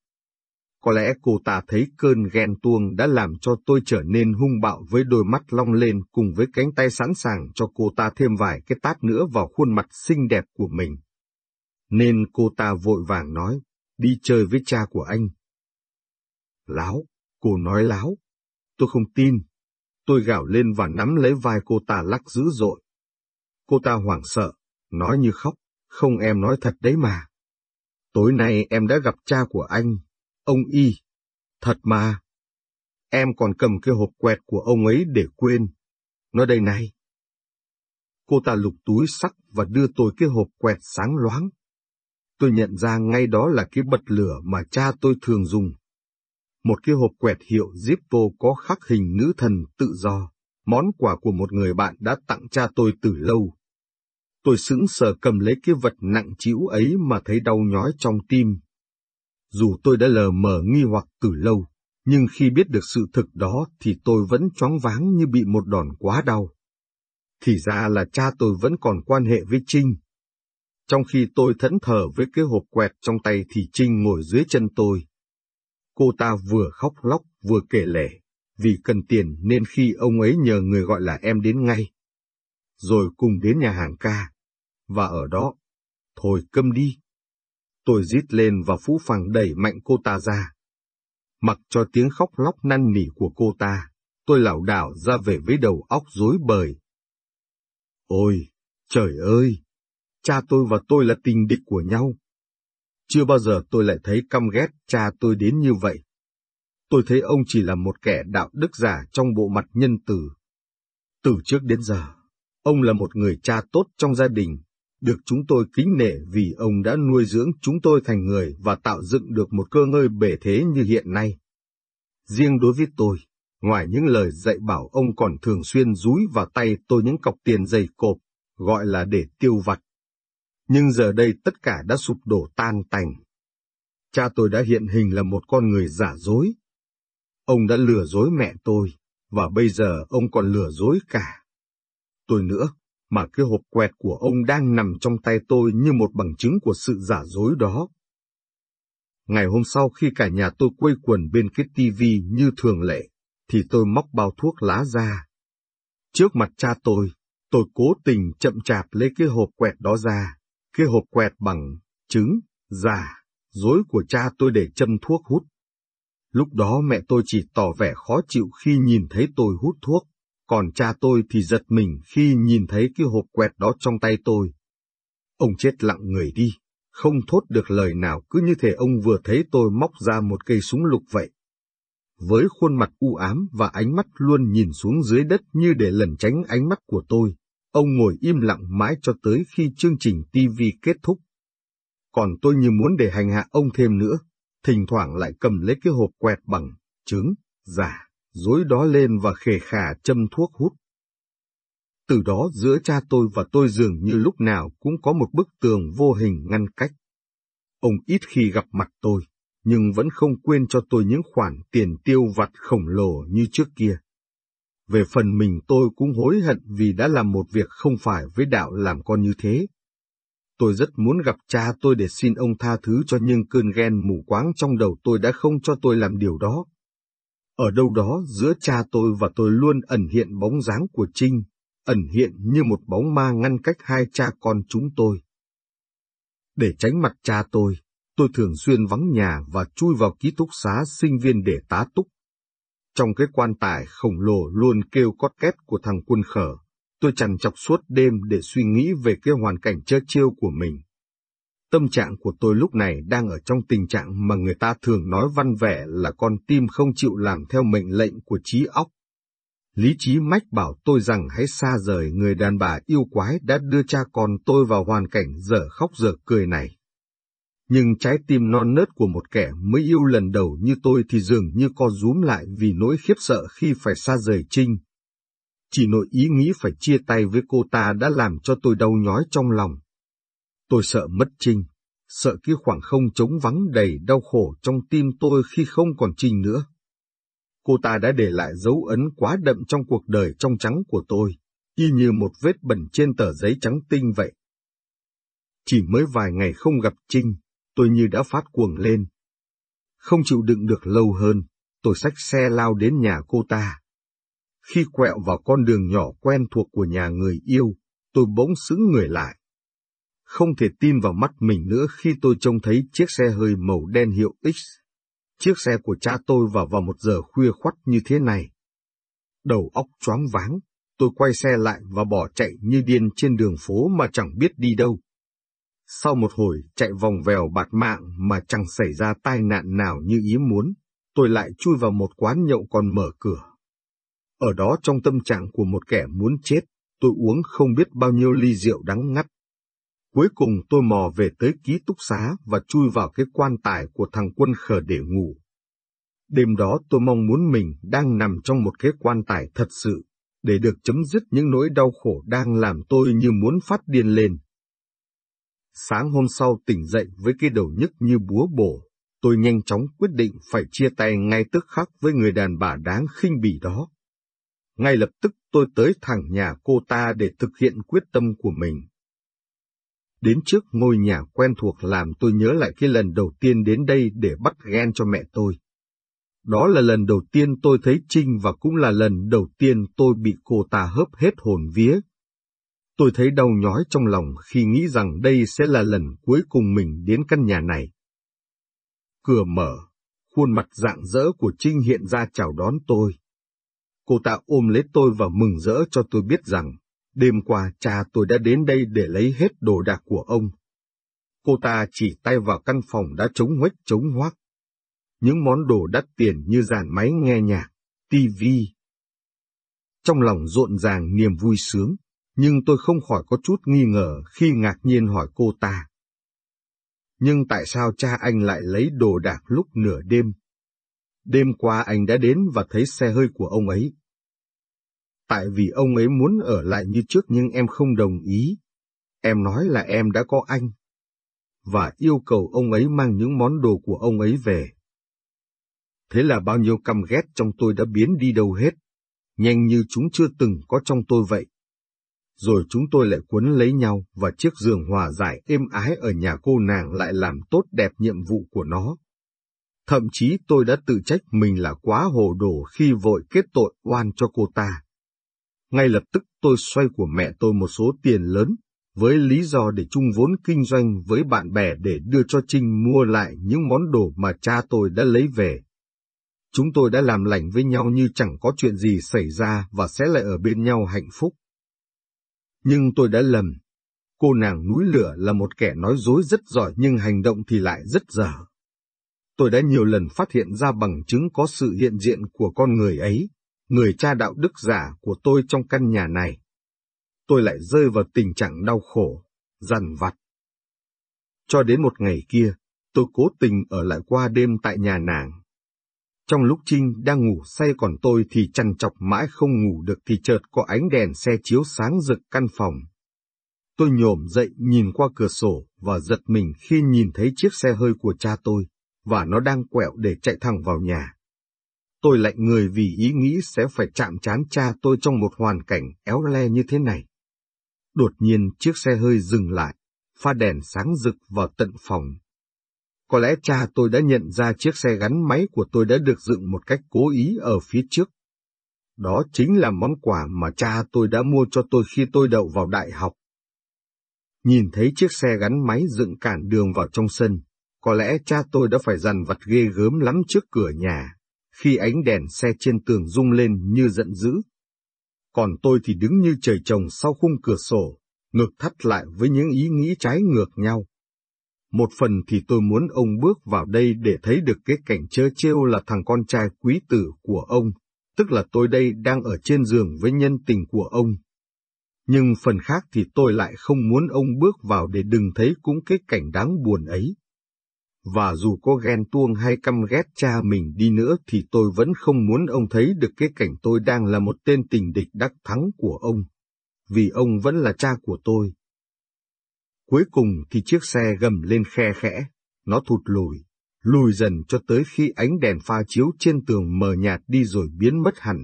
Có lẽ cô ta thấy cơn ghen tuông đã làm cho tôi trở nên hung bạo với đôi mắt long lên cùng với cánh tay sẵn sàng cho cô ta thêm vài cái tát nữa vào khuôn mặt xinh đẹp của mình. Nên cô ta vội vàng nói, đi chơi với cha của anh. Láo, cô nói láo. Tôi không tin. Tôi gào lên và nắm lấy vai cô ta lắc dữ dội. Cô ta hoảng sợ, nói như khóc, không em nói thật đấy mà. Tối nay em đã gặp cha của anh, Ông Y, thật mà. Em còn cầm cái hộp quẹt của ông ấy để quên. Nói đây này. Cô ta lục túi sắc và đưa tôi cái hộp quẹt sáng loáng. Tôi nhận ra ngay đó là cái bật lửa mà cha tôi thường dùng. Một cái hộp quẹt hiệu Zippo có khắc hình nữ thần tự do, món quà của một người bạn đã tặng cha tôi từ lâu. Tôi sững sờ cầm lấy cái vật nặng trĩu ấy mà thấy đau nhói trong tim, dù tôi đã lờ mờ nghi hoặc từ lâu, nhưng khi biết được sự thực đó thì tôi vẫn choáng váng như bị một đòn quá đau. Thì ra là cha tôi vẫn còn quan hệ với Trinh. Trong khi tôi thẫn thờ với cái hộp quẹt trong tay thì Trinh ngồi dưới chân tôi. Cô ta vừa khóc lóc vừa kể lể, vì cần tiền nên khi ông ấy nhờ người gọi là em đến ngay. Rồi cùng đến nhà hàng ca, và ở đó, thôi câm đi, Tôi rít lên và phũ phàng đẩy mạnh cô ta ra. Mặc cho tiếng khóc lóc năn nỉ của cô ta, tôi lảo đảo ra về với đầu óc rối bời. Ôi, trời ơi! Cha tôi và tôi là tình địch của nhau. Chưa bao giờ tôi lại thấy căm ghét cha tôi đến như vậy. Tôi thấy ông chỉ là một kẻ đạo đức giả trong bộ mặt nhân từ. Từ trước đến giờ, ông là một người cha tốt trong gia đình, được chúng tôi kính nể vì ông đã nuôi dưỡng chúng tôi thành người và tạo dựng được một cơ ngơi bể thế như hiện nay. Riêng đối với tôi, ngoài những lời dạy bảo ông còn thường xuyên rúi vào tay tôi những cọc tiền dày cộp, gọi là để tiêu vặt. Nhưng giờ đây tất cả đã sụp đổ tan tành. Cha tôi đã hiện hình là một con người giả dối. Ông đã lừa dối mẹ tôi, và bây giờ ông còn lừa dối cả. Tôi nữa, mà cái hộp quẹt của ông đang nằm trong tay tôi như một bằng chứng của sự giả dối đó. Ngày hôm sau khi cả nhà tôi quây quần bên cái tivi như thường lệ, thì tôi móc bao thuốc lá ra. Trước mặt cha tôi, tôi cố tình chậm chạp lấy cái hộp quẹt đó ra, cái hộp quẹt bằng trứng, giả, dối của cha tôi để châm thuốc hút. Lúc đó mẹ tôi chỉ tỏ vẻ khó chịu khi nhìn thấy tôi hút thuốc còn cha tôi thì giật mình khi nhìn thấy cái hộp quẹt đó trong tay tôi. Ông chết lặng người đi, không thốt được lời nào cứ như thể ông vừa thấy tôi móc ra một cây súng lục vậy. Với khuôn mặt u ám và ánh mắt luôn nhìn xuống dưới đất như để lẩn tránh ánh mắt của tôi, ông ngồi im lặng mãi cho tới khi chương trình TV kết thúc. còn tôi như muốn để hành hạ ông thêm nữa, thỉnh thoảng lại cầm lấy cái hộp quẹt bằng, trứng, giả, dối đó lên và khề khà châm thuốc hút. Từ đó giữa cha tôi và tôi dường như lúc nào cũng có một bức tường vô hình ngăn cách. Ông ít khi gặp mặt tôi, nhưng vẫn không quên cho tôi những khoản tiền tiêu vặt khổng lồ như trước kia. Về phần mình tôi cũng hối hận vì đã làm một việc không phải với đạo làm con như thế. Tôi rất muốn gặp cha tôi để xin ông tha thứ cho nhưng cơn ghen mù quáng trong đầu tôi đã không cho tôi làm điều đó. Ở đâu đó giữa cha tôi và tôi luôn ẩn hiện bóng dáng của Trinh, ẩn hiện như một bóng ma ngăn cách hai cha con chúng tôi. Để tránh mặt cha tôi, tôi thường xuyên vắng nhà và chui vào ký túc xá sinh viên để tá túc. Trong cái quan tài khổng lồ luôn kêu cót két của thằng quân khở, tôi chằn chọc suốt đêm để suy nghĩ về cái hoàn cảnh chơ chiêu của mình. Tâm trạng của tôi lúc này đang ở trong tình trạng mà người ta thường nói văn vẻ là con tim không chịu làm theo mệnh lệnh của trí óc. Lý trí mách bảo tôi rằng hãy xa rời người đàn bà yêu quái đã đưa cha con tôi vào hoàn cảnh dở khóc dở cười này. Nhưng trái tim non nớt của một kẻ mới yêu lần đầu như tôi thì dường như co rúm lại vì nỗi khiếp sợ khi phải xa rời Trinh. Chỉ nội ý nghĩ phải chia tay với cô ta đã làm cho tôi đau nhói trong lòng. Tôi sợ mất Trinh, sợ cái khoảng không trống vắng đầy đau khổ trong tim tôi khi không còn Trinh nữa. Cô ta đã để lại dấu ấn quá đậm trong cuộc đời trong trắng của tôi, y như một vết bẩn trên tờ giấy trắng tinh vậy. Chỉ mới vài ngày không gặp Trinh, tôi như đã phát cuồng lên. Không chịu đựng được lâu hơn, tôi xách xe lao đến nhà cô ta. Khi quẹo vào con đường nhỏ quen thuộc của nhà người yêu, tôi bỗng sững người lại. Không thể tin vào mắt mình nữa khi tôi trông thấy chiếc xe hơi màu đen hiệu X. Chiếc xe của cha tôi vào vào một giờ khuya khoắt như thế này. Đầu óc choáng váng, tôi quay xe lại và bỏ chạy như điên trên đường phố mà chẳng biết đi đâu. Sau một hồi chạy vòng vèo bạt mạng mà chẳng xảy ra tai nạn nào như ý muốn, tôi lại chui vào một quán nhậu còn mở cửa. Ở đó trong tâm trạng của một kẻ muốn chết, tôi uống không biết bao nhiêu ly rượu đắng ngắt. Cuối cùng tôi mò về tới ký túc xá và chui vào cái quan tài của thằng quân khờ để ngủ. Đêm đó tôi mong muốn mình đang nằm trong một cái quan tài thật sự, để được chấm dứt những nỗi đau khổ đang làm tôi như muốn phát điên lên. Sáng hôm sau tỉnh dậy với cái đầu nhức như búa bổ, tôi nhanh chóng quyết định phải chia tay ngay tức khắc với người đàn bà đáng khinh bỉ đó. Ngay lập tức tôi tới thẳng nhà cô ta để thực hiện quyết tâm của mình. Đến trước ngôi nhà quen thuộc làm tôi nhớ lại cái lần đầu tiên đến đây để bắt ghen cho mẹ tôi. Đó là lần đầu tiên tôi thấy Trinh và cũng là lần đầu tiên tôi bị cô ta hớp hết hồn vía. Tôi thấy đau nhói trong lòng khi nghĩ rằng đây sẽ là lần cuối cùng mình đến căn nhà này. Cửa mở, khuôn mặt dạng dỡ của Trinh hiện ra chào đón tôi. Cô ta ôm lấy tôi và mừng rỡ cho tôi biết rằng, đêm qua cha tôi đã đến đây để lấy hết đồ đạc của ông. Cô ta chỉ tay vào căn phòng đã trống huếch trống hoác. Những món đồ đắt tiền như dàn máy nghe nhạc, tivi. Trong lòng rộn ràng niềm vui sướng, nhưng tôi không khỏi có chút nghi ngờ khi ngạc nhiên hỏi cô ta. Nhưng tại sao cha anh lại lấy đồ đạc lúc nửa đêm? Đêm qua anh đã đến và thấy xe hơi của ông ấy. Tại vì ông ấy muốn ở lại như trước nhưng em không đồng ý. Em nói là em đã có anh. Và yêu cầu ông ấy mang những món đồ của ông ấy về. Thế là bao nhiêu căm ghét trong tôi đã biến đi đâu hết, nhanh như chúng chưa từng có trong tôi vậy. Rồi chúng tôi lại cuốn lấy nhau và chiếc giường hòa giải êm ái ở nhà cô nàng lại làm tốt đẹp nhiệm vụ của nó. Thậm chí tôi đã tự trách mình là quá hồ đồ khi vội kết tội oan cho cô ta. Ngay lập tức tôi xoay của mẹ tôi một số tiền lớn, với lý do để chung vốn kinh doanh với bạn bè để đưa cho Trinh mua lại những món đồ mà cha tôi đã lấy về. Chúng tôi đã làm lành với nhau như chẳng có chuyện gì xảy ra và sẽ lại ở bên nhau hạnh phúc. Nhưng tôi đã lầm. Cô nàng núi lửa là một kẻ nói dối rất giỏi nhưng hành động thì lại rất dở. Tôi đã nhiều lần phát hiện ra bằng chứng có sự hiện diện của con người ấy, người cha đạo đức giả của tôi trong căn nhà này. Tôi lại rơi vào tình trạng đau khổ, dằn vặt. Cho đến một ngày kia, tôi cố tình ở lại qua đêm tại nhà nàng. Trong lúc Trinh đang ngủ say còn tôi thì chăn chọc mãi không ngủ được thì chợt có ánh đèn xe chiếu sáng rực căn phòng. Tôi nhổm dậy nhìn qua cửa sổ và giật mình khi nhìn thấy chiếc xe hơi của cha tôi, và nó đang quẹo để chạy thẳng vào nhà. Tôi lạnh người vì ý nghĩ sẽ phải chạm chán cha tôi trong một hoàn cảnh éo le như thế này. Đột nhiên chiếc xe hơi dừng lại, pha đèn sáng rực vào tận phòng. Có lẽ cha tôi đã nhận ra chiếc xe gắn máy của tôi đã được dựng một cách cố ý ở phía trước. Đó chính là món quà mà cha tôi đã mua cho tôi khi tôi đậu vào đại học. Nhìn thấy chiếc xe gắn máy dựng cản đường vào trong sân, có lẽ cha tôi đã phải dằn vặt ghê gớm lắm trước cửa nhà, khi ánh đèn xe trên tường rung lên như giận dữ. Còn tôi thì đứng như trời trồng sau khung cửa sổ, ngực thắt lại với những ý nghĩ trái ngược nhau. Một phần thì tôi muốn ông bước vào đây để thấy được cái cảnh chơ trêu là thằng con trai quý tử của ông, tức là tôi đây đang ở trên giường với nhân tình của ông. Nhưng phần khác thì tôi lại không muốn ông bước vào để đừng thấy cũng cái cảnh đáng buồn ấy. Và dù có ghen tuông hay căm ghét cha mình đi nữa thì tôi vẫn không muốn ông thấy được cái cảnh tôi đang là một tên tình địch đắc thắng của ông, vì ông vẫn là cha của tôi. Cuối cùng thì chiếc xe gầm lên khe khẽ, nó thụt lùi, lùi dần cho tới khi ánh đèn pha chiếu trên tường mờ nhạt đi rồi biến mất hẳn.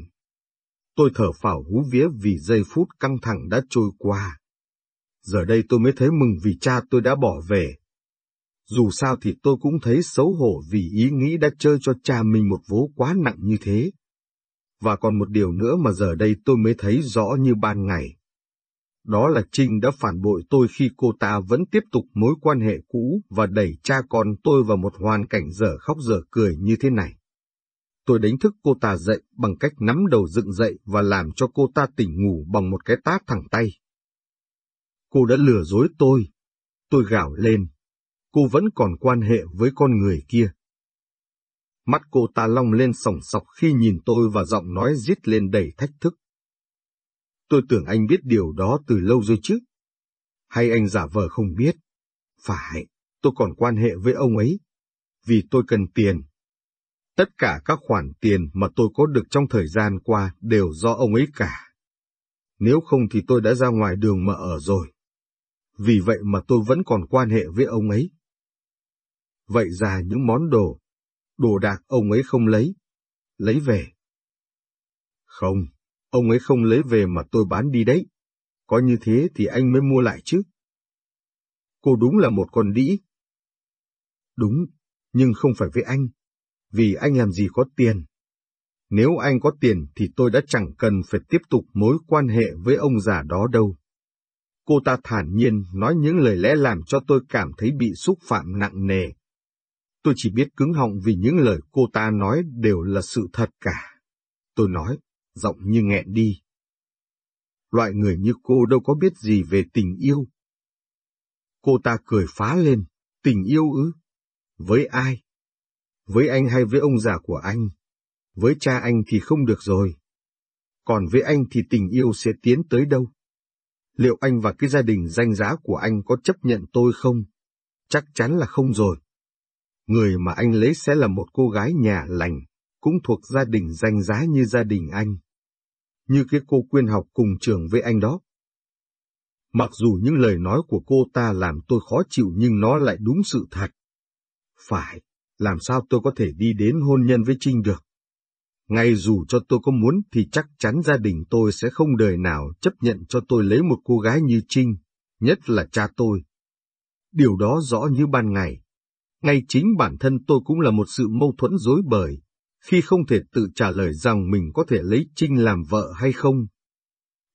Tôi thở phào hú vía vì giây phút căng thẳng đã trôi qua. Giờ đây tôi mới thấy mừng vì cha tôi đã bỏ về, dù sao thì tôi cũng thấy xấu hổ vì ý nghĩ đã chơi cho cha mình một vố quá nặng như thế. Và còn một điều nữa mà giờ đây tôi mới thấy rõ như ban ngày. Đó là Trinh đã phản bội tôi khi cô ta vẫn tiếp tục mối quan hệ cũ và đẩy cha con tôi vào một hoàn cảnh dở khóc dở cười như thế này. Tôi đánh thức cô ta dậy bằng cách nắm đầu dựng dậy và làm cho cô ta tỉnh ngủ bằng một cái tát thẳng tay. Cô đã lừa dối tôi. Tôi gào lên, cô vẫn còn quan hệ với con người kia. Mắt cô ta long lên sòng sọc khi nhìn tôi và giọng nói rít lên đầy thách thức. Tôi tưởng anh biết điều đó từ lâu rồi chứ. Hay anh giả vờ không biết? Phải, tôi còn quan hệ với ông ấy. Vì tôi cần tiền. Tất cả các khoản tiền mà tôi có được trong thời gian qua đều do ông ấy cả. Nếu không thì tôi đã ra ngoài đường mà ở rồi. Vì vậy mà tôi vẫn còn quan hệ với ông ấy. Vậy ra những món đồ, đồ đạc ông ấy không lấy, lấy về. Không, ông ấy không lấy về mà tôi bán đi đấy. Có như thế thì anh mới mua lại chứ. Cô đúng là một con đĩ. Đúng, nhưng không phải với anh, vì anh làm gì có tiền. Nếu anh có tiền thì tôi đã chẳng cần phải tiếp tục mối quan hệ với ông già đó đâu. Cô ta thản nhiên nói những lời lẽ làm cho tôi cảm thấy bị xúc phạm nặng nề. Tôi chỉ biết cứng họng vì những lời cô ta nói đều là sự thật cả. Tôi nói, giọng như nghẹn đi. Loại người như cô đâu có biết gì về tình yêu. Cô ta cười phá lên, tình yêu ư? Với ai? Với anh hay với ông già của anh? Với cha anh thì không được rồi. Còn với anh thì tình yêu sẽ tiến tới đâu? Liệu anh và cái gia đình danh giá của anh có chấp nhận tôi không? Chắc chắn là không rồi. Người mà anh lấy sẽ là một cô gái nhà lành, cũng thuộc gia đình danh giá như gia đình anh. Như cái cô quyên học cùng trường với anh đó. Mặc dù những lời nói của cô ta làm tôi khó chịu nhưng nó lại đúng sự thật. Phải, làm sao tôi có thể đi đến hôn nhân với Trinh được? Ngay dù cho tôi có muốn thì chắc chắn gia đình tôi sẽ không đời nào chấp nhận cho tôi lấy một cô gái như Trinh, nhất là cha tôi. Điều đó rõ như ban ngày. Ngay chính bản thân tôi cũng là một sự mâu thuẫn dối bời, khi không thể tự trả lời rằng mình có thể lấy Trinh làm vợ hay không.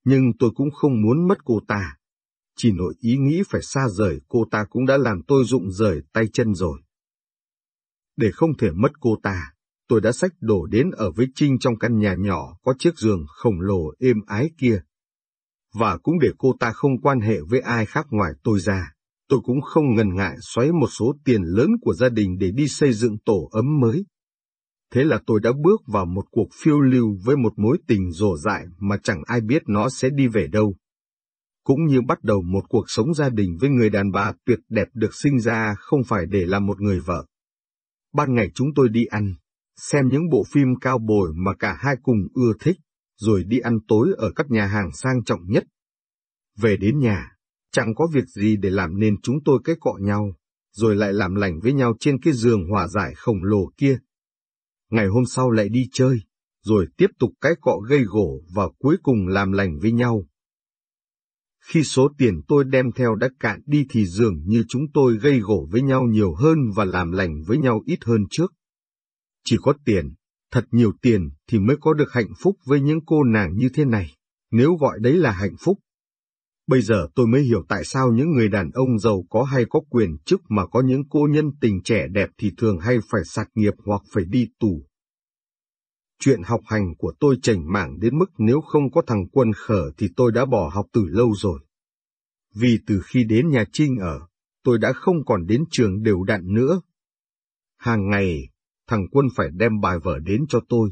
Nhưng tôi cũng không muốn mất cô ta. Chỉ nội ý nghĩ phải xa rời cô ta cũng đã làm tôi rụng rời tay chân rồi. Để không thể mất cô ta, tôi đã xách đổ đến ở với Trinh trong căn nhà nhỏ có chiếc giường khổng lồ êm ái kia. Và cũng để cô ta không quan hệ với ai khác ngoài tôi ra, tôi cũng không ngần ngại xoáy một số tiền lớn của gia đình để đi xây dựng tổ ấm mới. Thế là tôi đã bước vào một cuộc phiêu lưu với một mối tình rổ dại mà chẳng ai biết nó sẽ đi về đâu. cũng như bắt đầu một cuộc sống gia đình với người đàn bà tuyệt đẹp được sinh ra không phải để làm một người vợ. Ban ngày chúng tôi đi ăn, xem những bộ phim cao bồi mà cả hai cùng ưa thích, rồi đi ăn tối ở các nhà hàng sang trọng nhất. Về đến nhà, chẳng có việc gì để làm nên chúng tôi cái cọ nhau, rồi lại làm lành với nhau trên cái giường hòa giải khổng lồ kia. Ngày hôm sau lại đi chơi, rồi tiếp tục cái cọ gây gổ và cuối cùng làm lành với nhau. Khi số tiền tôi đem theo đã cạn đi thì dường như chúng tôi gây gổ với nhau nhiều hơn và làm lành với nhau ít hơn trước. Chỉ có tiền, thật nhiều tiền thì mới có được hạnh phúc với những cô nàng như thế này, nếu gọi đấy là hạnh phúc. Bây giờ tôi mới hiểu tại sao những người đàn ông giàu có hay có quyền chức mà có những cô nhân tình trẻ đẹp thì thường hay phải sạc nghiệp hoặc phải đi tù. Chuyện học hành của tôi chảnh mảng đến mức nếu không có thằng quân khở thì tôi đã bỏ học từ lâu rồi. Vì từ khi đến nhà Trinh ở, tôi đã không còn đến trường đều đặn nữa. Hàng ngày, thằng quân phải đem bài vở đến cho tôi.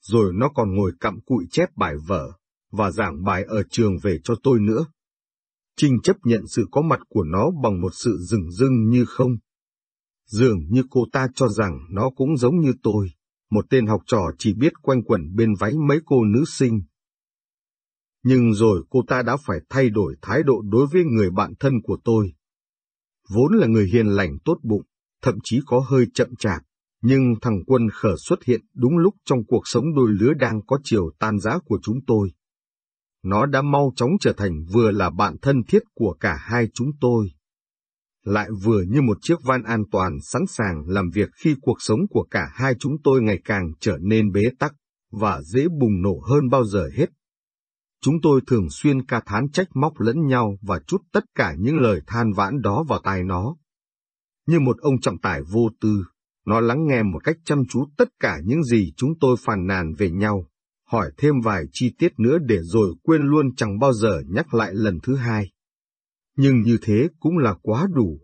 Rồi nó còn ngồi cặm cụi chép bài vở, và giảng bài ở trường về cho tôi nữa. Trinh chấp nhận sự có mặt của nó bằng một sự rừng rưng như không. Dường như cô ta cho rằng nó cũng giống như tôi, một tên học trò chỉ biết quanh quẩn bên váy mấy cô nữ sinh. Nhưng rồi cô ta đã phải thay đổi thái độ đối với người bạn thân của tôi. Vốn là người hiền lành tốt bụng, thậm chí có hơi chậm chạp, nhưng thằng quân khở xuất hiện đúng lúc trong cuộc sống đôi lứa đang có chiều tan rã của chúng tôi. Nó đã mau chóng trở thành vừa là bạn thân thiết của cả hai chúng tôi. Lại vừa như một chiếc van an toàn sẵn sàng làm việc khi cuộc sống của cả hai chúng tôi ngày càng trở nên bế tắc và dễ bùng nổ hơn bao giờ hết. Chúng tôi thường xuyên ca thán trách móc lẫn nhau và chút tất cả những lời than vãn đó vào tai nó. Như một ông trọng tài vô tư, nó lắng nghe một cách chăm chú tất cả những gì chúng tôi phàn nàn về nhau, hỏi thêm vài chi tiết nữa để rồi quên luôn chẳng bao giờ nhắc lại lần thứ hai. Nhưng như thế cũng là quá đủ.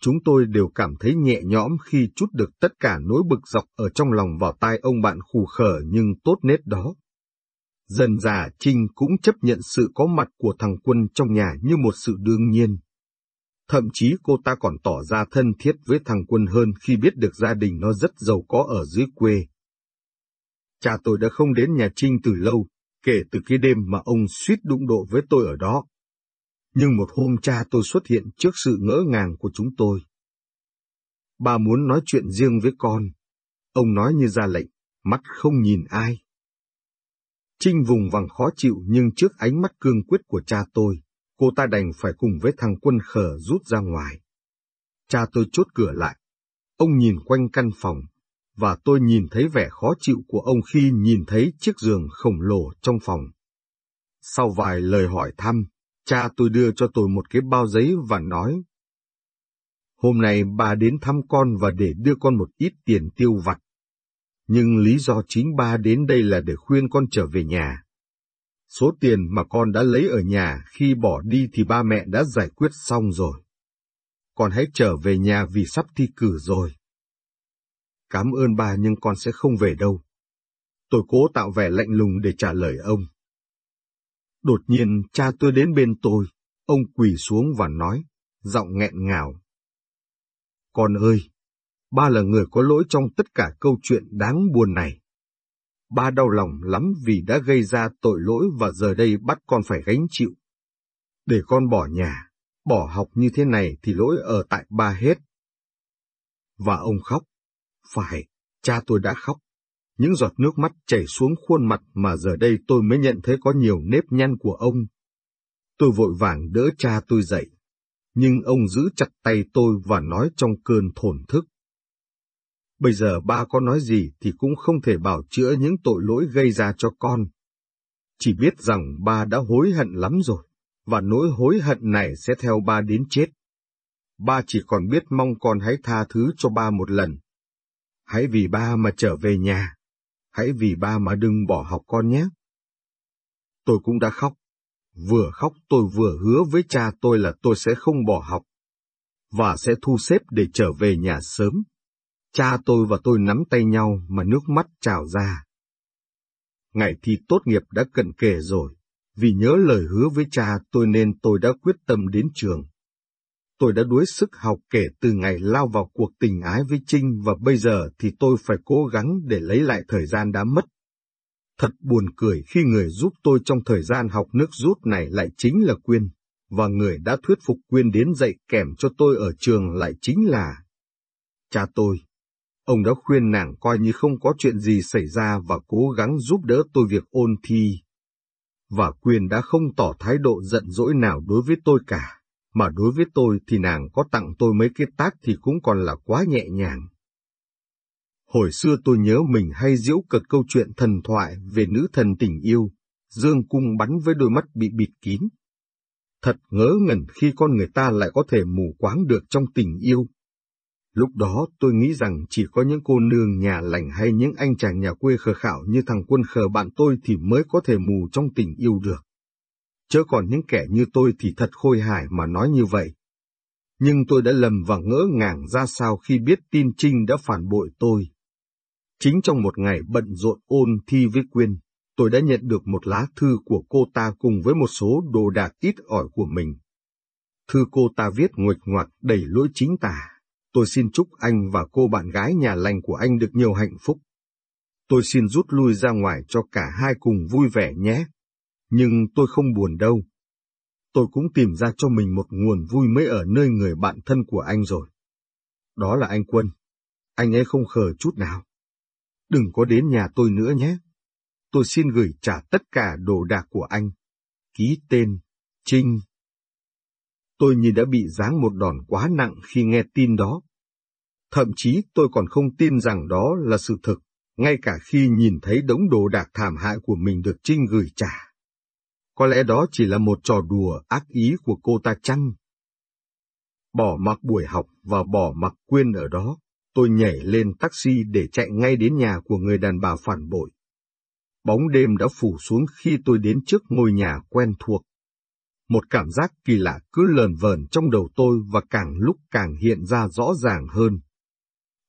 Chúng tôi đều cảm thấy nhẹ nhõm khi chút được tất cả nỗi bực dọc ở trong lòng vào tai ông bạn khù khở nhưng tốt nết đó. Dần già, Trinh cũng chấp nhận sự có mặt của thằng Quân trong nhà như một sự đương nhiên. Thậm chí cô ta còn tỏ ra thân thiết với thằng Quân hơn khi biết được gia đình nó rất giàu có ở dưới quê. Cha tôi đã không đến nhà Trinh từ lâu, kể từ cái đêm mà ông suýt đụng độ với tôi ở đó. Nhưng một hôm cha tôi xuất hiện trước sự ngỡ ngàng của chúng tôi. Bà muốn nói chuyện riêng với con. Ông nói như ra lệnh, mắt không nhìn ai. Trinh vùng vằng khó chịu nhưng trước ánh mắt cương quyết của cha tôi, cô ta đành phải cùng với thằng quân Khờ rút ra ngoài. Cha tôi chốt cửa lại. Ông nhìn quanh căn phòng, và tôi nhìn thấy vẻ khó chịu của ông khi nhìn thấy chiếc giường khổng lồ trong phòng. Sau vài lời hỏi thăm, cha tôi đưa cho tôi một cái bao giấy và nói, Hôm nay bà đến thăm con và để đưa con một ít tiền tiêu vặt. Nhưng lý do chính ba đến đây là để khuyên con trở về nhà. Số tiền mà con đã lấy ở nhà khi bỏ đi thì ba mẹ đã giải quyết xong rồi. Con hãy trở về nhà vì sắp thi cử rồi. Cảm ơn ba nhưng con sẽ không về đâu. Tôi cố tạo vẻ lạnh lùng để trả lời ông. Đột nhiên cha tôi đến bên tôi, ông quỳ xuống và nói, giọng nghẹn ngào. Con ơi, ba là người có lỗi trong tất cả câu chuyện đáng buồn này. Ba đau lòng lắm vì đã gây ra tội lỗi và giờ đây bắt con phải gánh chịu. Để con bỏ nhà, bỏ học như thế này thì lỗi ở tại ba hết. Và ông khóc. Phải, cha tôi đã khóc. Những giọt nước mắt chảy xuống khuôn mặt mà giờ đây tôi mới nhận thấy có nhiều nếp nhăn của ông. Tôi vội vàng đỡ cha tôi dậy, nhưng ông giữ chặt tay tôi và nói trong cơn thổn thức. Bây giờ ba có nói gì thì cũng không thể bảo chữa những tội lỗi gây ra cho con. Chỉ biết rằng ba đã hối hận lắm rồi, và nỗi hối hận này sẽ theo ba đến chết. Ba chỉ còn biết mong con hãy tha thứ cho ba một lần. Hãy vì ba mà trở về nhà. Hãy vì ba mà đừng bỏ học con nhé. Tôi cũng đã khóc. Vừa khóc tôi vừa hứa với cha tôi là tôi sẽ không bỏ học. Và sẽ thu xếp để trở về nhà sớm. Cha tôi và tôi nắm tay nhau mà nước mắt trào ra. Ngày thi tốt nghiệp đã cận kề rồi, Vì nhớ lời hứa với cha tôi nên tôi đã quyết tâm đến trường. Tôi đã đuối sức học kể từ ngày lao vào cuộc tình ái với Trinh và bây giờ thì tôi phải cố gắng để lấy lại thời gian đã mất. Thật buồn cười khi người giúp tôi trong thời gian học nước rút này lại chính là Quyên, và người đã thuyết phục Quyên đến dạy kèm cho tôi ở trường lại chính là cha tôi. Ông đã khuyên nàng coi như không có chuyện gì xảy ra và cố gắng giúp đỡ tôi việc ôn thi. Và Quyên đã không tỏ thái độ giận dỗi nào đối với tôi cả, mà đối với tôi thì nàng có tặng tôi mấy cái tác thì cũng còn là quá nhẹ nhàng. Hồi xưa tôi nhớ mình hay diễu cợt câu chuyện thần thoại về nữ thần tình yêu, dương cung bắn với đôi mắt bị bịt kín. Thật ngớ ngẩn khi con người ta lại có thể mù quáng được trong tình yêu. Lúc đó tôi nghĩ rằng chỉ có những cô nương nhà lành hay những anh chàng nhà quê khờ khảo như thằng quân khờ bạn tôi thì mới có thể mù trong tình yêu được. Chớ còn những kẻ như tôi thì thật khôi hài mà nói như vậy. Nhưng tôi đã lầm và ngỡ ngàng ra sao khi biết tin Trinh đã phản bội tôi. Chính trong một ngày bận rộn ôn thi với Quyên, tôi đã nhận được một lá thư của cô ta cùng với một số đồ đạc ít ỏi của mình. Thư cô ta viết nguệch ngoạc đầy lỗi chính tả. Tôi xin chúc anh và cô bạn gái nhà lành của anh được nhiều hạnh phúc. Tôi xin rút lui ra ngoài cho cả hai cùng vui vẻ nhé. Nhưng tôi không buồn đâu. Tôi cũng tìm ra cho mình một nguồn vui mới ở nơi người bạn thân của anh rồi. Đó là anh Quân. Anh ấy không khờ chút nào. Đừng có đến nhà tôi nữa nhé. Tôi xin gửi trả tất cả đồ đạc của anh. Ký tên, Trinh. Tôi như đã bị giáng một đòn quá nặng khi nghe tin đó. Thậm chí tôi còn không tin rằng đó là sự thực, ngay cả khi nhìn thấy đống đồ đạc thảm hại của mình được Trinh gửi trả. Có lẽ đó chỉ là một trò đùa ác ý của cô ta chăng? Bỏ mặc buổi học và bỏ mặc quyên ở đó, tôi nhảy lên taxi để chạy ngay đến nhà của người đàn bà phản bội. Bóng đêm đã phủ xuống khi tôi đến trước ngôi nhà quen thuộc. Một cảm giác kỳ lạ cứ lờn vờn trong đầu tôi và càng lúc càng hiện ra rõ ràng hơn.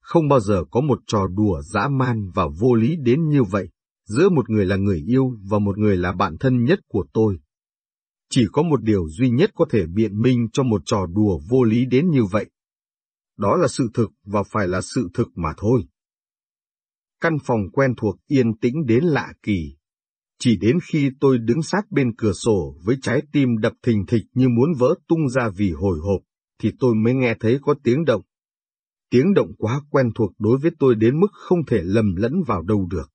Không bao giờ có một trò đùa dã man và vô lý đến như vậy, giữa một người là người yêu và một người là bạn thân nhất của tôi. Chỉ có một điều duy nhất có thể biện minh cho một trò đùa vô lý đến như vậy. Đó là sự thực và phải là sự thực mà thôi. Căn phòng quen thuộc yên tĩnh đến lạ kỳ. Chỉ đến khi tôi đứng sát bên cửa sổ với trái tim đập thình thịch như muốn vỡ tung ra vì hồi hộp, thì tôi mới nghe thấy có tiếng động. Tiếng động quá quen thuộc đối với tôi đến mức không thể lầm lẫn vào đâu được.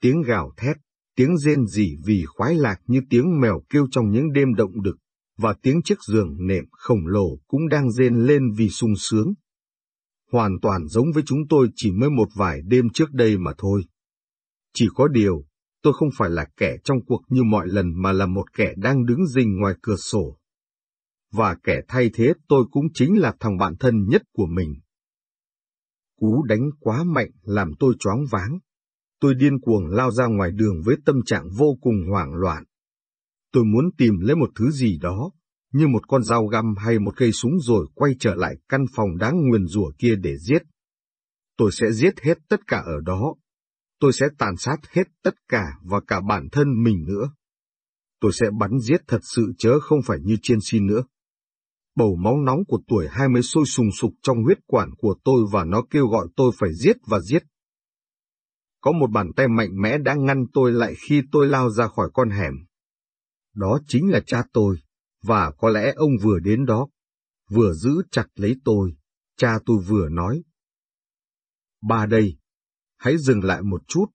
Tiếng gào thét, tiếng rên rỉ vì khoái lạc như tiếng mèo kêu trong những đêm động đực, và tiếng chiếc giường nệm khổng lồ cũng đang rên lên vì sung sướng. Hoàn toàn giống với chúng tôi chỉ mới một vài đêm trước đây mà thôi. Chỉ có điều, tôi không phải là kẻ trong cuộc như mọi lần mà là một kẻ đang đứng rình ngoài cửa sổ. Và kẻ thay thế tôi cũng chính là thằng bạn thân nhất của mình. Cú đánh quá mạnh làm tôi choáng váng. Tôi điên cuồng lao ra ngoài đường với tâm trạng vô cùng hoảng loạn. Tôi muốn tìm lấy một thứ gì đó, như một con dao găm hay một cây súng rồi quay trở lại căn phòng đáng nguyền rủa kia để giết. Tôi sẽ giết hết tất cả ở đó. Tôi sẽ tàn sát hết tất cả và cả bản thân mình nữa. Tôi sẽ bắn giết thật sự chớ không phải như trên xin nữa. Bầu máu nóng của tuổi hai mươi sôi sùng sục trong huyết quản của tôi và nó kêu gọi tôi phải giết và giết. Có một bàn tay mạnh mẽ đã ngăn tôi lại khi tôi lao ra khỏi con hẻm. Đó chính là cha tôi, và có lẽ ông vừa đến đó, vừa giữ chặt lấy tôi, cha tôi vừa nói. Ba đây, hãy dừng lại một chút,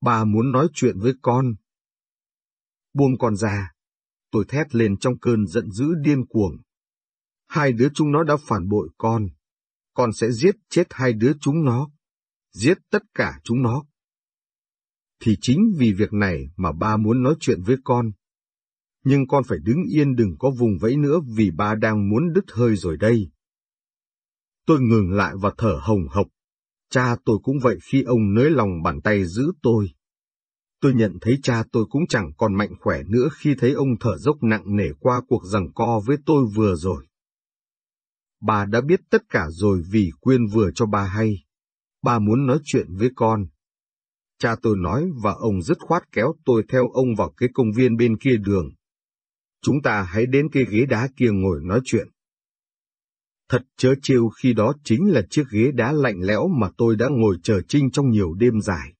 ba muốn nói chuyện với con. Buông con ra, tôi thét lên trong cơn giận dữ điên cuồng. Hai đứa chúng nó đã phản bội con, con sẽ giết chết hai đứa chúng nó, giết tất cả chúng nó. Thì chính vì việc này mà ba muốn nói chuyện với con. Nhưng con phải đứng yên đừng có vùng vẫy nữa vì ba đang muốn đứt hơi rồi đây. Tôi ngừng lại và thở hồng hộc. Cha tôi cũng vậy khi ông nới lòng bàn tay giữ tôi. Tôi nhận thấy cha tôi cũng chẳng còn mạnh khỏe nữa khi thấy ông thở dốc nặng nề qua cuộc giằng co với tôi vừa rồi. Bà đã biết tất cả rồi vì Quyên vừa cho bà hay. Bà muốn nói chuyện với con. Cha tôi nói và ông dứt khoát kéo tôi theo ông vào cái công viên bên kia đường. Chúng ta hãy đến cái ghế đá kia ngồi nói chuyện. Thật chớ chiêu khi đó chính là chiếc ghế đá lạnh lẽo mà tôi đã ngồi chờ Trinh trong nhiều đêm dài.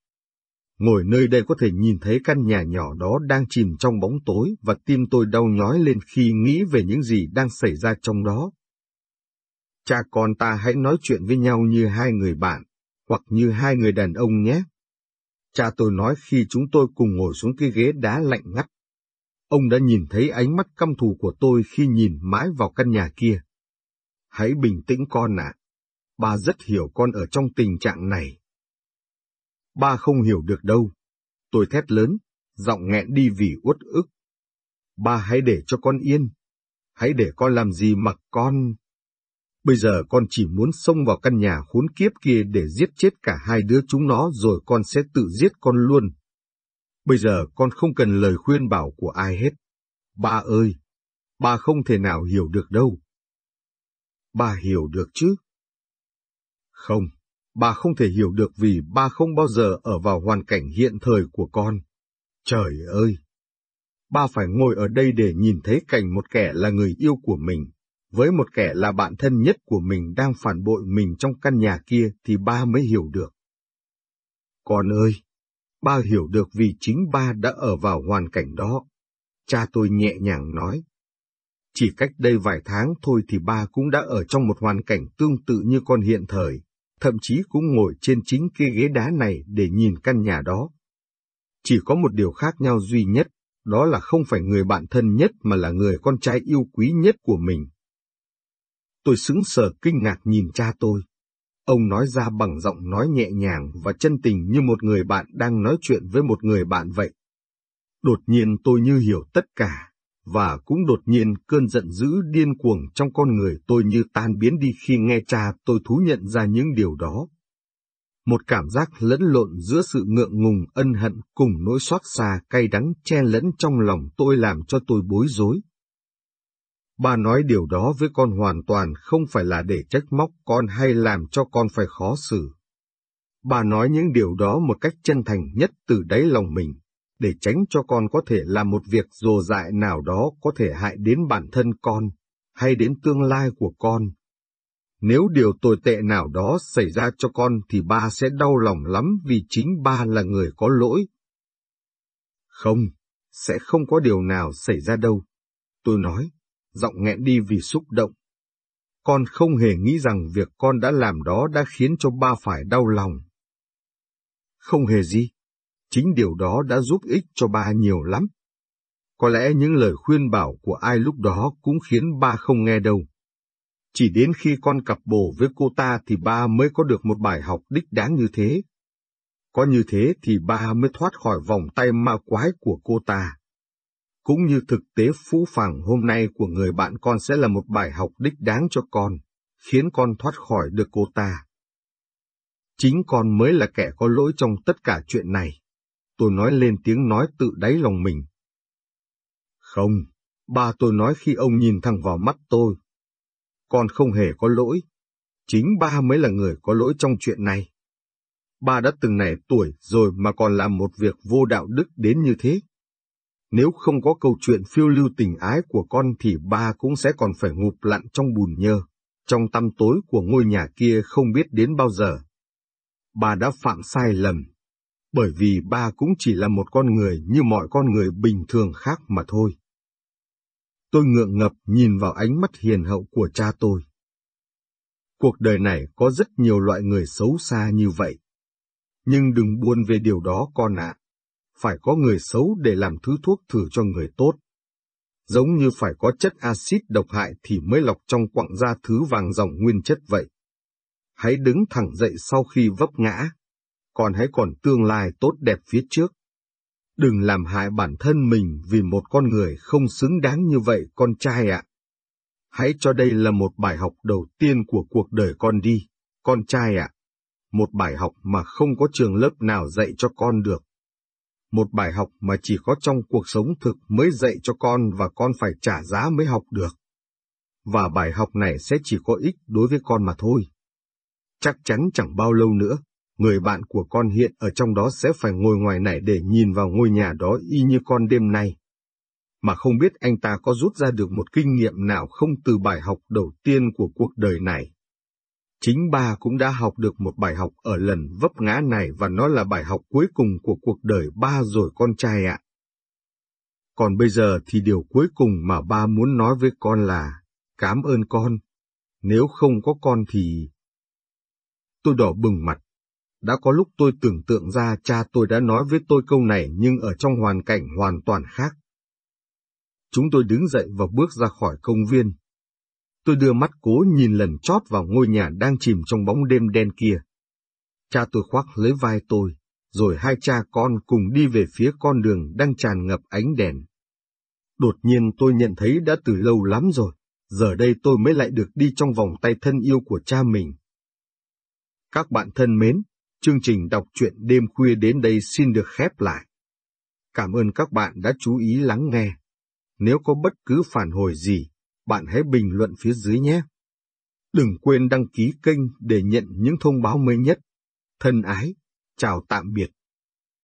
Ngồi nơi đây có thể nhìn thấy căn nhà nhỏ đó đang chìm trong bóng tối và tim tôi đau nhói lên khi nghĩ về những gì đang xảy ra trong đó. Cha con ta hãy nói chuyện với nhau như hai người bạn, hoặc như hai người đàn ông nhé. Cha tôi nói khi chúng tôi cùng ngồi xuống cái ghế đá lạnh ngắt. Ông đã nhìn thấy ánh mắt căm thù của tôi khi nhìn mãi vào căn nhà kia. Hãy bình tĩnh con ạ. Ba rất hiểu con ở trong tình trạng này. Ba không hiểu được đâu. Tôi thét lớn, giọng nghẹn đi vì uất ức. Ba hãy để cho con yên. Hãy để con làm gì mặc con... Bây giờ con chỉ muốn xông vào căn nhà khốn kiếp kia để giết chết cả hai đứa chúng nó rồi con sẽ tự giết con luôn. Bây giờ con không cần lời khuyên bảo của ai hết. Ba ơi, ba không thể nào hiểu được đâu. Ba hiểu được chứ? Không, ba không thể hiểu được vì ba không bao giờ ở vào hoàn cảnh hiện thời của con. Trời ơi! Ba phải ngồi ở đây để nhìn thấy cảnh một kẻ là người yêu của mình, với một kẻ là bạn thân nhất của mình đang phản bội mình trong căn nhà kia thì ba mới hiểu được. Con ơi! Ba hiểu được vì chính ba đã ở vào hoàn cảnh đó. Cha tôi nhẹ nhàng nói. Chỉ cách đây vài tháng thôi thì ba cũng đã ở trong một hoàn cảnh tương tự như con hiện thời, thậm chí cũng ngồi trên chính cái ghế đá này để nhìn căn nhà đó. Chỉ có một điều khác nhau duy nhất, đó là không phải người bạn thân nhất mà là người con trai yêu quý nhất của mình. Tôi sững sờ kinh ngạc nhìn cha tôi. Ông nói ra bằng giọng nói nhẹ nhàng và chân tình như một người bạn đang nói chuyện với một người bạn vậy. Đột nhiên tôi như hiểu tất cả, và cũng đột nhiên cơn giận dữ điên cuồng trong con người tôi như tan biến đi khi nghe cha tôi thú nhận ra những điều đó. Một cảm giác lẫn lộn giữa sự ngượng ngùng ân hận cùng nỗi xót xa cay đắng che lẫn trong lòng tôi làm cho tôi bối rối. Bà nói điều đó với con hoàn toàn không phải là để trách móc con hay làm cho con phải khó xử. Bà nói những điều đó một cách chân thành nhất từ đáy lòng mình, để tránh cho con có thể làm một việc dồ dại nào đó có thể hại đến bản thân con, hay đến tương lai của con. Nếu điều tồi tệ nào đó xảy ra cho con thì ba sẽ đau lòng lắm vì chính ba là người có lỗi. Không, sẽ không có điều nào xảy ra đâu. Tôi nói, giọng nghẹn đi vì xúc động. Con không hề nghĩ rằng việc con đã làm đó đã khiến cho ba phải đau lòng. Không hề gì, chính điều đó đã giúp ích cho ba nhiều lắm. Có lẽ những lời khuyên bảo của ai lúc đó cũng khiến ba không nghe đâu. Chỉ đến khi con cặp bồ với cô ta thì ba mới có được một bài học đích đáng như thế. Có như thế thì ba mới thoát khỏi vòng tay ma quái của cô ta cũng như thực tế phũ phàng hôm nay của người bạn con sẽ là một bài học đích đáng cho con, khiến con thoát khỏi được cô ta. Chính con mới là kẻ có lỗi trong tất cả chuyện này. Tôi nói lên tiếng nói tự đáy lòng mình. Không, ba tôi nói khi ông nhìn thẳng vào mắt tôi. Con không hề có lỗi. Chính ba mới là người có lỗi trong chuyện này. Ba đã từng này tuổi rồi mà còn làm một việc vô đạo đức đến như thế. Nếu không có câu chuyện phiêu lưu tình ái của con thì ba cũng sẽ còn phải ngụp lặn trong bùn nhơ, trong tăm tối của ngôi nhà kia không biết đến bao giờ. Bà đã phạm sai lầm, bởi vì ba cũng chỉ là một con người như mọi con người bình thường khác mà thôi. Tôi ngượng ngập nhìn vào ánh mắt hiền hậu của cha tôi. Cuộc đời này có rất nhiều loại người xấu xa như vậy. Nhưng đừng buồn về điều đó con ạ phải có người xấu để làm thứ thuốc thử cho người tốt. Giống như phải có chất axit độc hại thì mới lọc trong quặng ra thứ vàng dòng nguyên chất vậy. Hãy đứng thẳng dậy sau khi vấp ngã, còn hãy còn tương lai tốt đẹp phía trước. Đừng làm hại bản thân mình vì một con người không xứng đáng như vậy con trai ạ. Hãy cho đây là một bài học đầu tiên của cuộc đời con đi, con trai ạ. Một bài học mà không có trường lớp nào dạy cho con được một bài học mà chỉ có trong cuộc sống thực mới dạy cho con và con phải trả giá mới học được. Và bài học này sẽ chỉ có ích đối với con mà thôi. Chắc chắn chẳng bao lâu nữa, người bạn của con hiện ở trong đó sẽ phải ngồi ngoài này để nhìn vào ngôi nhà đó y như con đêm nay. Mà không biết anh ta có rút ra được một kinh nghiệm nào không từ bài học đầu tiên của cuộc đời này. Chính ba cũng đã học được một bài học ở lần vấp ngã này và nó là bài học cuối cùng của cuộc đời ba rồi con trai ạ. Còn bây giờ thì điều cuối cùng mà ba muốn nói với con là, cảm ơn con. Nếu không có con thì... Tôi đỏ bừng mặt. Đã có lúc tôi tưởng tượng ra cha tôi đã nói với tôi câu này nhưng ở trong hoàn cảnh hoàn toàn khác. Chúng tôi đứng dậy và bước ra khỏi công viên. Tôi đưa mắt cố nhìn lần chót vào ngôi nhà đang chìm trong bóng đêm đen kia. Cha tôi khoác lấy vai tôi, rồi hai cha con cùng đi về phía con đường đang tràn ngập ánh đèn. Đột nhiên tôi nhận thấy đã từ lâu lắm rồi, giờ đây tôi mới lại được đi trong vòng tay thân yêu của cha mình. Các bạn thân mến, chương trình đọc truyện đêm khuya đến đây xin được khép lại. Cảm ơn các bạn đã chú ý lắng nghe. Nếu có bất cứ phản hồi gì, bạn hãy bình luận phía dưới nhé. Đừng quên đăng ký kênh để nhận những thông báo mới nhất. Thân ái, chào tạm biệt.